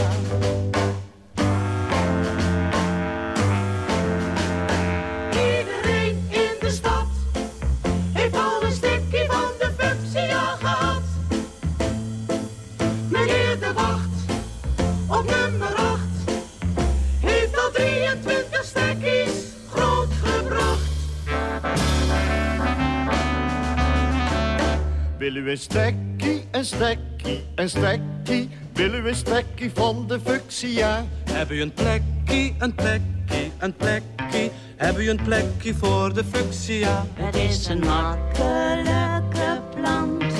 Willen we een stekkie, een stekkie, een stekkie? Willen we een stekkie van de fuchsia? Heb u een plekje, een plekje, een plekje? Heb u een plekje voor de fuchsia? Het is een makkelijke plant.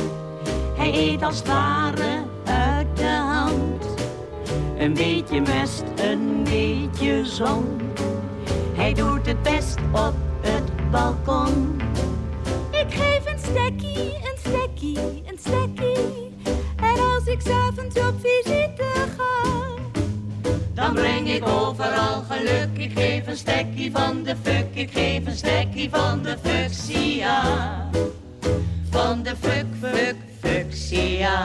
Hij eet als het ware uit de hand. Een beetje mest, een beetje zon. Hij doet het best op het balkon. Ik geef een stekkie, Dan breng ik overal geluk. Ik geef een stekkie van de fuck. Ik geef een stekkie van de fuchsia. Van de fuck, fuck, fuchsia.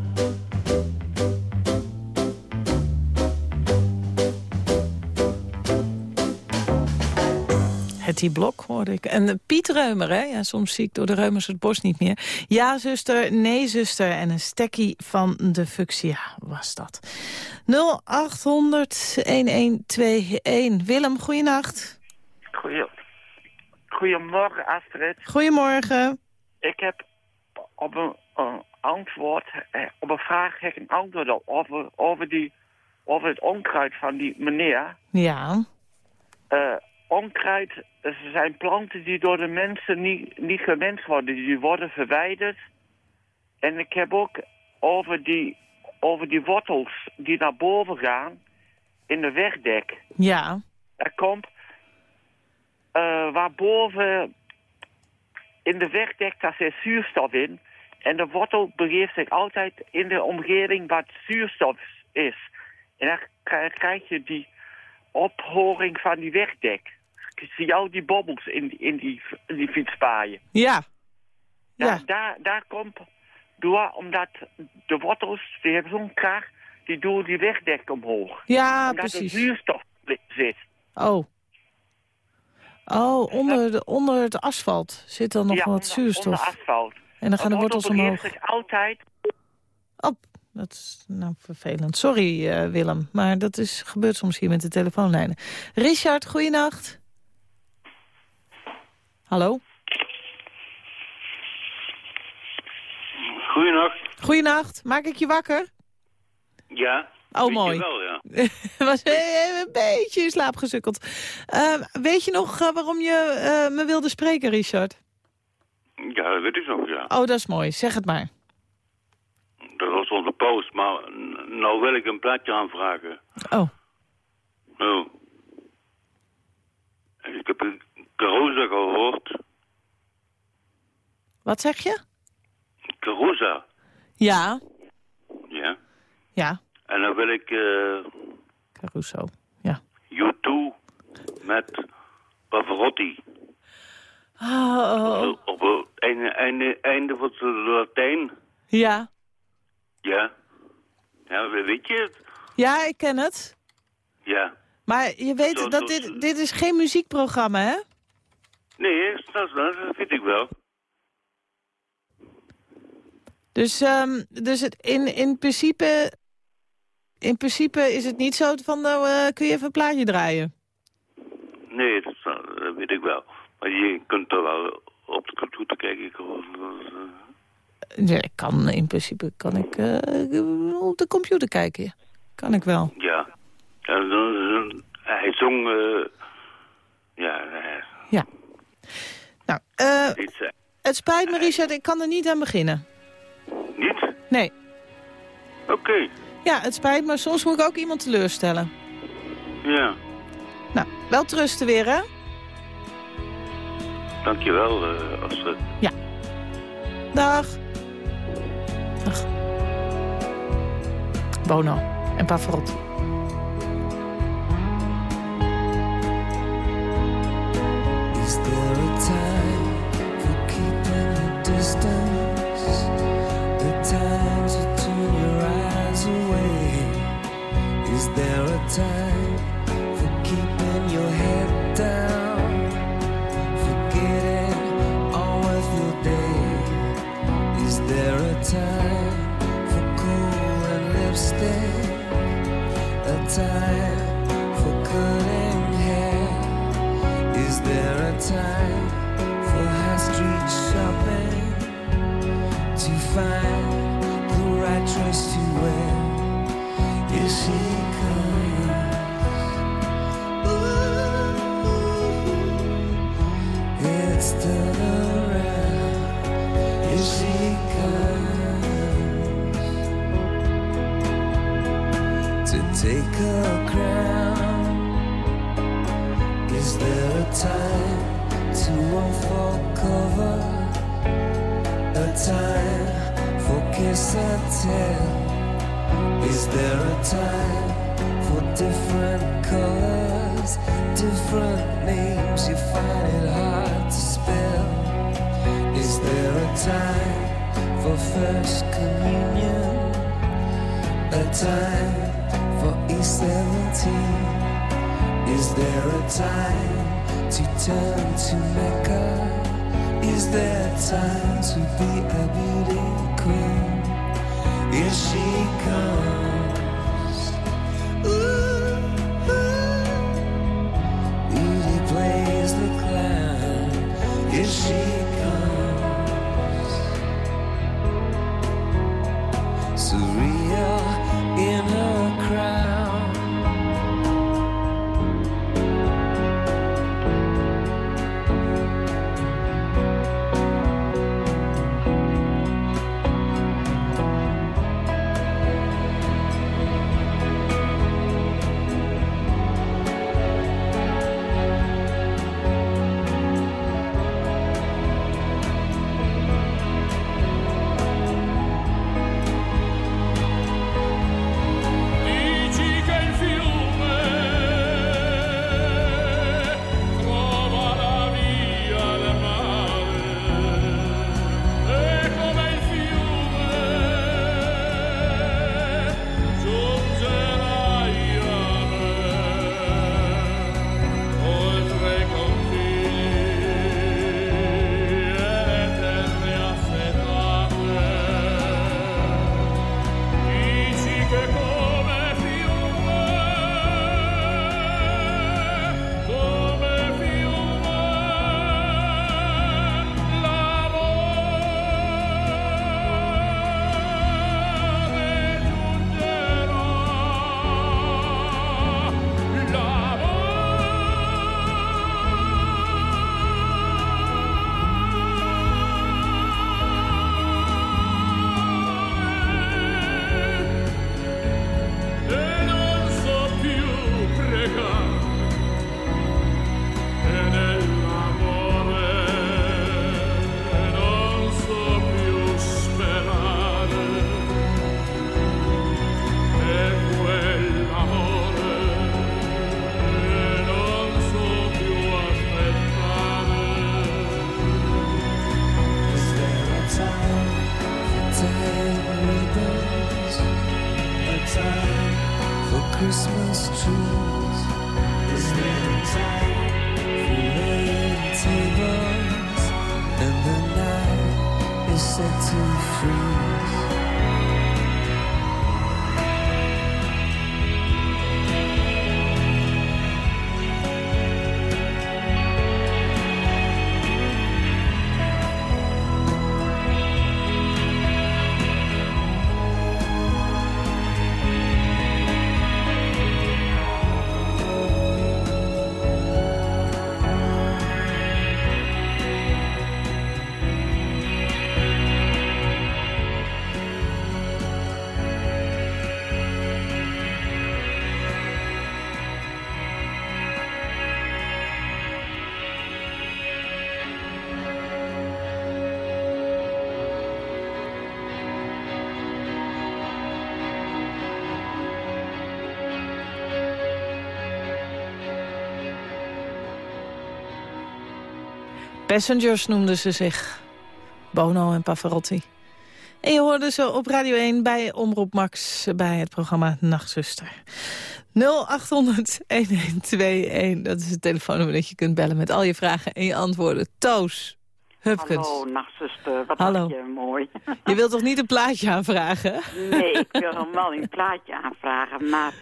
Hetty Blok hoorde ik. En eh, Piet Reumer, hè? Ja, soms zie ik door de Reumers het bos niet meer. Ja, zuster, nee, zuster. En een stekkie van de fuchsia was dat. 0800-1121. Willem, goeienacht. Goeie... Goedemorgen, Astrid. Goedemorgen. Ik heb op een, een antwoord, eh, op een vraag heb ik een antwoord op, over, over, die, over het onkruid van die meneer. Ja. Eh, onkruid eh, zijn planten die door de mensen niet, niet gewenst worden. Die worden verwijderd. En ik heb ook over die, over die wortels die naar boven gaan in de wegdek. Ja. Er komt eh waarboven in de wegdek, daar zit zuurstof in. En de wortel begeeft zich altijd in de omgeving waar zuurstof is. En dan krijg je die ophoring van die wegdek. Ik zie jou die bobbels in, die- in, die, in die fietspaaien. Ja. Ja. Daar, daar komt door, omdat de wortels, die hebben zo'n kracht, die doen die wegdek omhoog. Ja, omdat precies. er zuurstof zit. Oh. Oh, onder, de, onder het asfalt zit dan nog ja, wat onder- zuurstof. Onder asfalt. En dan gaan de wortels wortel omhoog. zich altijd Dat is nou vervelend. Sorry, eh, Willem, maar dat is, gebeurt soms hier met de telefoonlijnen. Richard, goeienacht. Hallo? Goedenacht. Goeienacht. Maak ik je wakker? Ja. Oh, mooi. wel, ja. [LAUGHS] was een beetje in slaap gesukkeld. Eh, weet je nog eh, waarom je eh, me wilde spreken, Richard? Ja, dat weet ik nog, ja. Oh, dat is mooi. Zeg het maar. Dat was onze post, maar nou wil ik een plaatje aanvragen. Oh. Oh. En Ik heb een Carusa gehoord. Wat zeg je? Carusa, Ja. ja. Ja. En dan wil ik eh Caruso. U2 met Pavarotti. Oh, oh. Op het einde, einde, einde van het Latijn. Ja. Ja. Ja, weet je het? Ja, ik ken het. Ja. Maar je weet Zo- dat zo- dit, dit is geen muziekprogramma, hè? Nee, dat, dat vind ik wel. Dus, ehm, dus het in, in, principe, in principe is het niet zo van, nou, eh, kun je even een plaatje draaien? Nee, dat, dat weet ik wel. Maar je kunt er wel op de computer kijken. Ik eh, Ja, ik kan in principe kan ik eh, op de computer kijken. ja. Kan ik wel. ja. hij zong... eh, ja, eh, Ja. Nou, eh, eh, het spijt me, Richard, ik kan er niet aan beginnen. Nee. Oké, Ja, het spijt me. Soms moet ik ook iemand teleurstellen. ja. Nou, wel trusten weer, hè? Dankjewel, eh Astrid. Dag. Dag. Bono en Pavarotti. Is there a time time for keeping your head down? Forgetting all worth your day. Is there a time for cool and lipstick? A time for cutting hair? Is there a time for high street shopping to find the right dress to wear? Here she comes. To crown. Is there a time to run for cover? A time for kiss and tell? Is there a time for different colors, different names? You find it hard to spell. Is there a time for first communion? A time for E17? Is there a time to turn to Mecca? Is there time to be a beauty queen? Here she comes. Passengers noemden ze zich. Bono en Pavarotti. En je hoorde ze op Radio 1 bij Omroep Max bij het programma Nachtzuster. 0800-1121, dat is het telefoonnummer dat je kunt bellen met al je vragen en je antwoorden. Toos, Hupkens. Hallo, nachtzuster. Wat Hallo. had je mooi. Je wilt toch niet een plaatje aanvragen? Nee, ik wil helemaal niet een plaatje aanvragen. Maar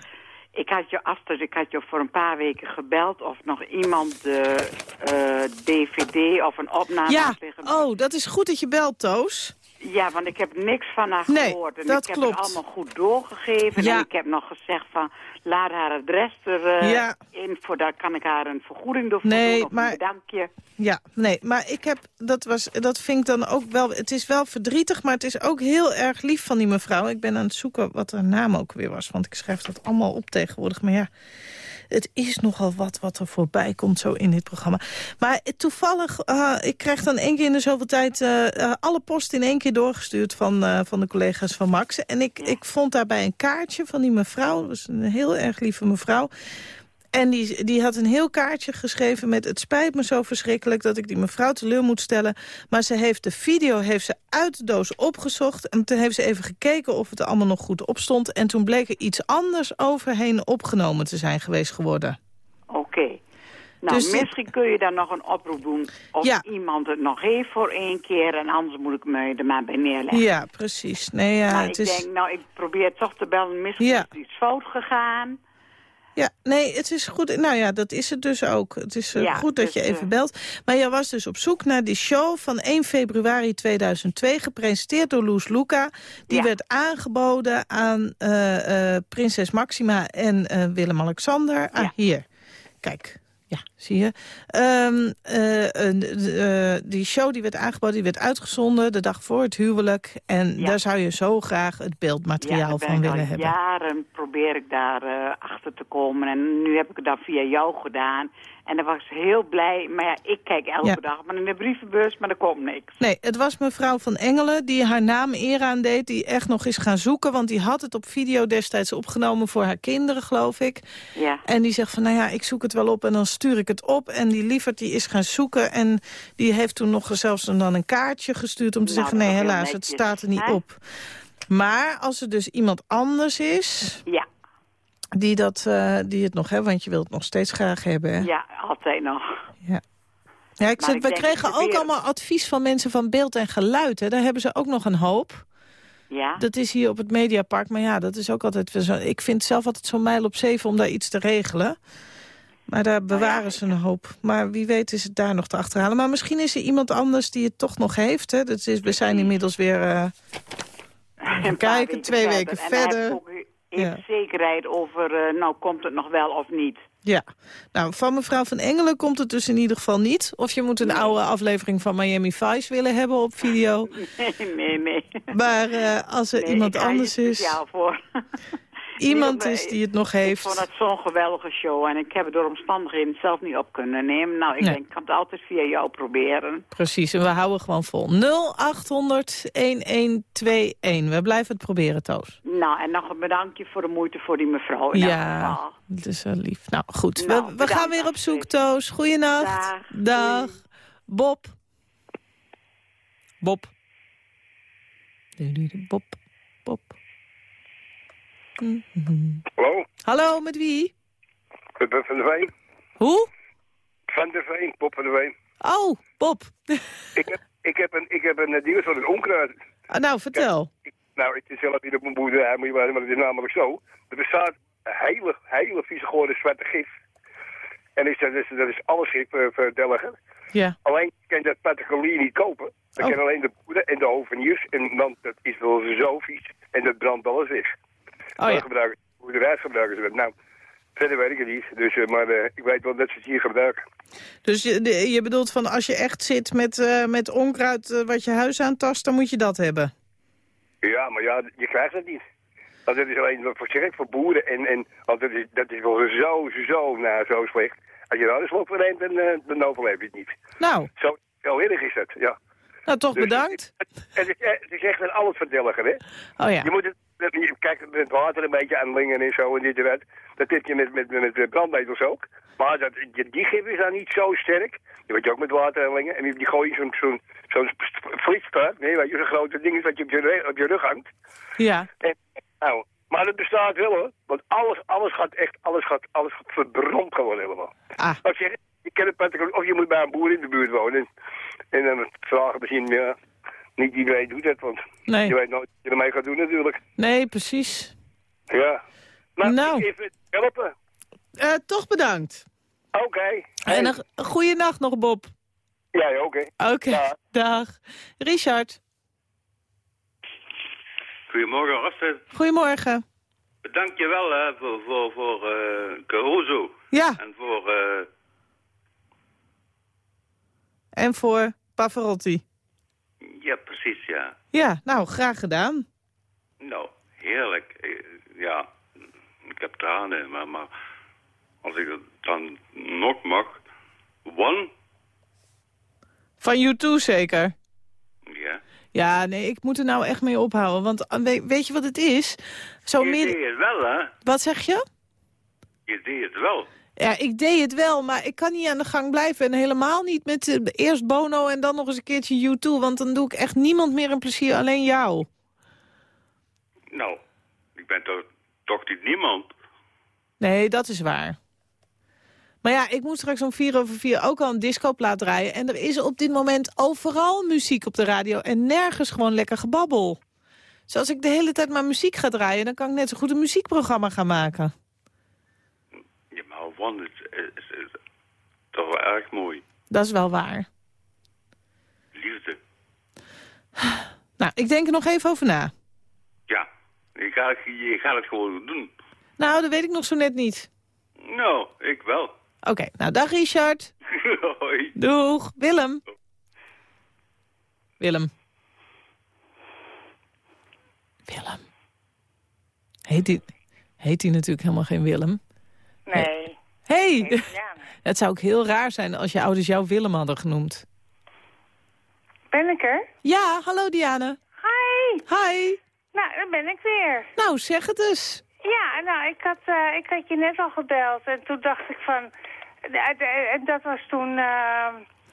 ik had je, Astrid, ik had je voor een paar weken gebeld... of nog iemand de eh, DVD of een opname Ja, had liggen. oh, dat is goed dat je belt, Toos. Ja, want ik heb niks van haar Nee, gehoord. En dat ik heb klopt. het allemaal goed doorgegeven. Ja. En ik heb nog gezegd van, laat haar adres erin. Ja. in voor daar kan ik haar een vergoeding door Nee, of maar- een bedankje. Ja, nee, maar ik heb, dat, was, dat vind ik dan ook wel... Het is wel verdrietig, maar het is ook heel erg lief van die mevrouw. Ik ben aan het zoeken wat haar naam ook weer was. Want ik schrijf dat allemaal op tegenwoordig. Maar ja, het is nogal wat wat er voorbij komt zo in dit programma. Maar toevallig, eh, ik krijg dan één keer in de zoveel tijd... eh, eh, alle post in één keer doorgestuurd van, eh, van de collega's van Max. En ik, ik vond daarbij een kaartje van die mevrouw. Dat was een heel erg lieve mevrouw. En die, die had een heel kaartje geschreven met... het spijt me zo verschrikkelijk dat ik die mevrouw teleur moet stellen. Maar ze heeft de video heeft ze uit de doos opgezocht. En toen heeft ze even gekeken of het allemaal nog goed op stond. En toen bleek er iets anders overheen opgenomen te zijn geweest geworden. Oké. Nou, Dus dit- misschien kun je dan nog een oproep doen of Ja. iemand het nog heeft voor één keer. En anders moet ik me er maar bij neerleggen. Ja, precies. Nee, ja, maar het ik is... denk, nou, ik probeer toch te bellen. Misschien Ja. is iets fout gegaan. Ja, nee, het is goed. Nou ja, dat is het dus ook. Het is eh, Ja, goed dat dus, je even eh, belt. Maar jij was dus op zoek naar die show van 1 februari 2002... gepresenteerd door Loes Luca. Die Ja. werd aangeboden aan eh, eh, prinses Maxima en eh, Willem-Alexander. Ah, hier. Kijk. Ja, zie je. Ehm, eh, eh, die show die werd aangeboden, die werd uitgezonden de dag voor het huwelijk. En Ja. daar zou je zo graag het beeldmateriaal van willen al hebben. jaren probeer ik daar eh, achter te komen. En nu heb ik het dan via jou gedaan. En daar was heel blij. Maar ja, ik kijk elke Ja. dag maar in de brievenbus, maar er komt niks. Nee, het was mevrouw van Engelen die haar naam eer aan deed. Die echt nog eens gaan zoeken. Want die had het op video destijds opgenomen voor haar kinderen, geloof ik. Ja. En die zegt van, nou ja, ik zoek het wel op en dan stuur ik het op. En die lieverd die is gaan zoeken. En die heeft toen nog zelfs dan een kaartje gestuurd om te Nou, zeggen... dat nee, is helaas, het staat er niet op. Maar als er dus iemand anders is... Ja. Die, dat, eh, die het nog heeft, want je wilt het nog steeds graag hebben. Hè? Ja, altijd nog. Ja. Ja, ik zit, we kregen ook allemaal advies van mensen van beeld en geluid. Hè. Daar hebben ze ook nog een hoop. Ja. Dat is hier op het Mediapark. Maar ja, dat is ook altijd... zo- Ik vind zelf altijd zo'n mijl op zeven om daar iets te regelen. Maar daar bewaren ze een hoop. Maar wie weet is het daar nog te achterhalen. Maar misschien is er iemand anders die het toch nog heeft. Hè. Dat is, we zijn inmiddels weer... [LAUGHS] even kijken, twee weken verder. Heeft Ja. zekerheid over, eh, nou komt het nog wel of niet. Ja, nou, van mevrouw van Engelen komt het dus in ieder geval niet. Of je moet een oude aflevering van Miami Vice willen hebben op video. [LAUGHS] Nee, nee, nee. Maar eh, als er Nee, iemand anders is, voor. [LAUGHS] iemand is die het nog heeft. Ik vond het zo'n geweldige show en ik heb het door omstandigheden zelf niet op kunnen nemen. Nou, ik Nee. denk, ik kan het altijd via jou proberen. Precies, en we houden gewoon vol. 0800 1121. We blijven het proberen, Toos. Nou, en nog een bedankje voor de moeite voor die mevrouw. elk Ja, geval. dat is wel lief. Nou, goed. Nou, we we bedankt, gaan weer op zoek, Toos. Goeienacht. Dag. Dag. Bob. Bob. Bob. Hallo, Hallo, met wie? ik ben Van der Veen. Hoe? Van der Veen, Bob van der Veen. Oh, Bob. ik, heb, ik, heb een, ik heb een eh, ding van een onkruid. Ah, nou, vertel. Nou, het is zelf niet op mijn boerderij, moet je weten, maar het is namelijk zo. Er bestaat een hele, hele vieze geworden zwarte gif. En is, dat, is, dat is alles gif voor, voor Delgen. Ja. Alleen kan je dat particulier niet kopen. Dan Oh. kan alleen de boeren en de hoveniers. En dan, dat is wel zo vies. En dat brandt alles weg. Oh ja. gebruiken, gebruiken ze dat. Nou, verder weet ik het niet. Dus, eh, maar eh, ik weet wel dat ze het hier gebruiken. Dus je, de- je bedoelt van als je echt zit met, eh, met onkruid eh, wat je huis aantast, dan moet je dat hebben? Ja, maar ja, je krijgt het niet. Want dat is alleen wat voor voor boeren. En, en want dat is, dat is wel zo, zo, nou, zo slecht. Als je daar een slok van neemt, dan, eh, dan overleef je het niet. Nou, Zo, zo erg is het, ja. Nou toch Dus bedankt. [LAUGHS] Het is, eh, het is echt een alles verdelliger, hè? Oh ja. Je moet het, je kijkt met water een beetje aanlingen en zo en dit en dat. Dat dit je met, met, met, brandnetels ook. Maar dat, die, gif is dan niet zo sterk. Die weet je ook met water aanlingen. En die, die gooi je zo'n zo'n zo'n. Nee, weet je, zo'n grote ding is wat je op je, op je rug hangt. Ja. En, nou, maar dat bestaat wel hoor. Want alles, alles gaat echt, alles gaat, alles gaat verbrand gewoon helemaal. Ah. Als je, je kent het particulier, of je moet bij een boer in de buurt wonen. En dan vragen misschien, ja, niet iedereen doet dat, want Nee. je weet nooit wat je ermee gaat doen natuurlijk. Nee, precies. Ja. Maar Nou. even helpen. Eh, toch bedankt. Oké. En een, een goede nacht nog, Bob. Ja, ja, oké. Oké, dag. Richard. Goedemorgen, Astrid. Goedemorgen. Bedankt je wel hè, voor, voor, voor eh, Caruso. Ja. En voor... eh, En voor Pavarotti. ja, precies, ja. Ja, nou, graag gedaan. Nou, heerlijk. Eh, Ja, ik heb tranen, maar, maar als ik het dan nog mag... One? Van U2 zeker. Ja. Ja, nee, ik moet er nou echt mee ophouden. Want eh, weet, weet je wat het is? Zo je midden... deed het wel, hè? Wat zeg je? Je deed het wel. Ja, ik deed het wel, maar ik kan niet aan de gang blijven. En helemaal niet met eh, eerst Bono en dan nog eens een keertje U2. Want dan doe ik echt niemand meer een plezier, alleen jou. Nou, ik ben toch, toch niet niemand. Nee, dat is waar. Maar ja, ik moet straks om vier over vier ook al een discoplaat draaien. En er is op dit moment overal muziek op de radio. En nergens gewoon lekker gebabbel. Dus als ik de hele tijd maar muziek ga draaien... dan kan ik net zo goed een muziekprogramma gaan maken. One is, is, toch wel erg mooi. Dat is wel waar. Liefde. Nou, ik denk er nog even over na. Ja, je gaat, je gaat het gewoon doen. Nou, dat weet ik nog zo net niet. Nou, ik wel. Oké, nou dag Richard. [LAUGHS] Hoi. Doeg. Willem. Willem. Willem. Heet hij heet die natuurlijk helemaal geen Willem? Nee. Hey! [LAUGHS] Het zou ook heel raar zijn als je ouders jou Willem hadden genoemd. Ben ik er? Ja, hallo Diane. Hi. Hi. Nou, daar ben ik weer. Nou, zeg het eens. Ja, nou, ik had, eh, ik had je net al gebeld. En toen dacht ik van... eh, eh, En dat was toen...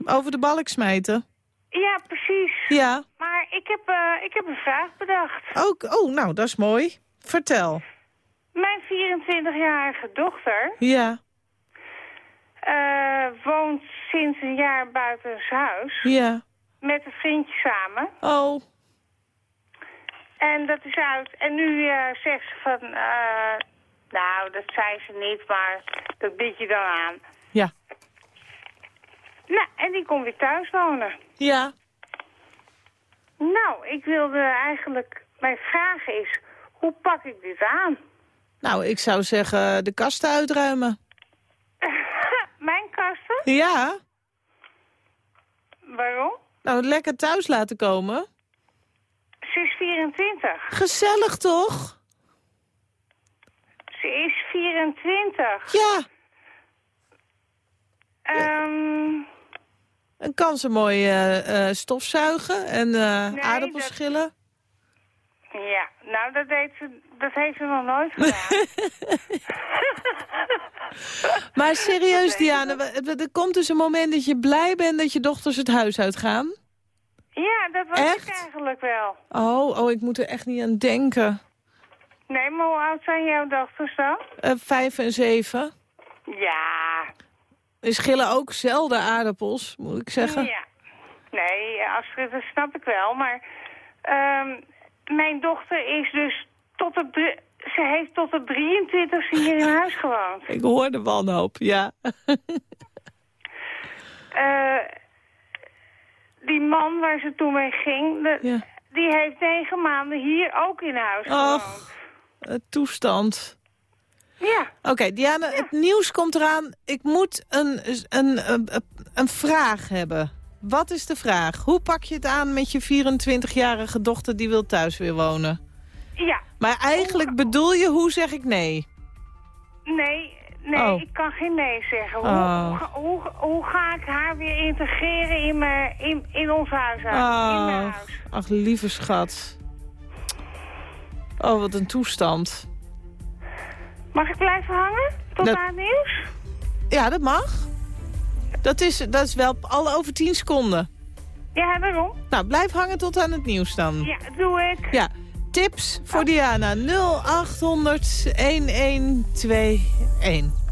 Over de balk smijten. Ja, precies. Ja. Maar ik heb, ik heb een vraag bedacht. Ook, oh, nou, dat is mooi. Vertel. Mijn 24-jarige dochter Ja. Eh, woont sinds een jaar buiten huis. Ja. Met een vriendje samen. Oh. En dat is uit. En nu eh, zegt ze van... eh, nou, dat zei ze niet, maar dat bied je dan aan. Ja. Nou, en die komt weer thuis wonen. Ja. Nou, ik wilde eigenlijk... Mijn vraag is, hoe pak ik dit aan? Nou, ik zou zeggen de kasten uitruimen. [LAUGHS] Mijn kasten? Ja. Waarom? Nou, lekker thuis laten komen. Ze is 24. Gezellig toch? Ze is 24. Ja. Ehm, En kan ze mooi eh, eh, stofzuigen en eh Nee, aardappels dat- schillen? Ja, nou, dat, deed ze, dat heeft ze nog nooit gedaan. [LAUGHS] Maar serieus, we- er komt dus een moment dat je blij bent dat je dochters het huis uitgaan? ja, dat was ik Echt? eigenlijk wel. Oh, oh, ik moet er echt niet aan denken. Nee, maar hoe oud zijn jouw dochters dan? Eh, vijf en zeven. Ja. Die schillen ook zelden aardappels, moet ik zeggen. Ja. Nee, Astrid, dat snap ik wel. Maar ehm, mijn dochter is dus tot drie- Ze heeft tot op 23 hier in huis gewoond. Ik hoor de wanhoop, ja. [LAUGHS] Eh, die man waar ze toen mee ging, de- die heeft negen maanden hier ook in huis gewoond. Eh, toestand. Ja. Oké, Diana, het nieuws komt eraan. Ik moet een, een, een, een vraag hebben. Wat is de vraag? Hoe pak je het aan met je 24-jarige dochter die wil thuis weer wonen? Ja. Maar eigenlijk bedoel je, hoe zeg ik nee? Nee, nee, Oh. ik kan geen nee zeggen. Hoe, Oh. hoe, ga- hoe, hoe ga ik haar weer integreren in, mijn, in, in ons huis? In mijn Ach, huis. ach, lieve schat. Oh, wat een toestand. Mag ik blijven hangen tot Dat- het nieuws? Ja, dat mag. Dat is, dat is wel al over 10 seconden. Ja, daarom. Nou, blijf hangen tot aan het nieuws dan. Ja, doe ik. Ja, tips voor Diana 0800 1121.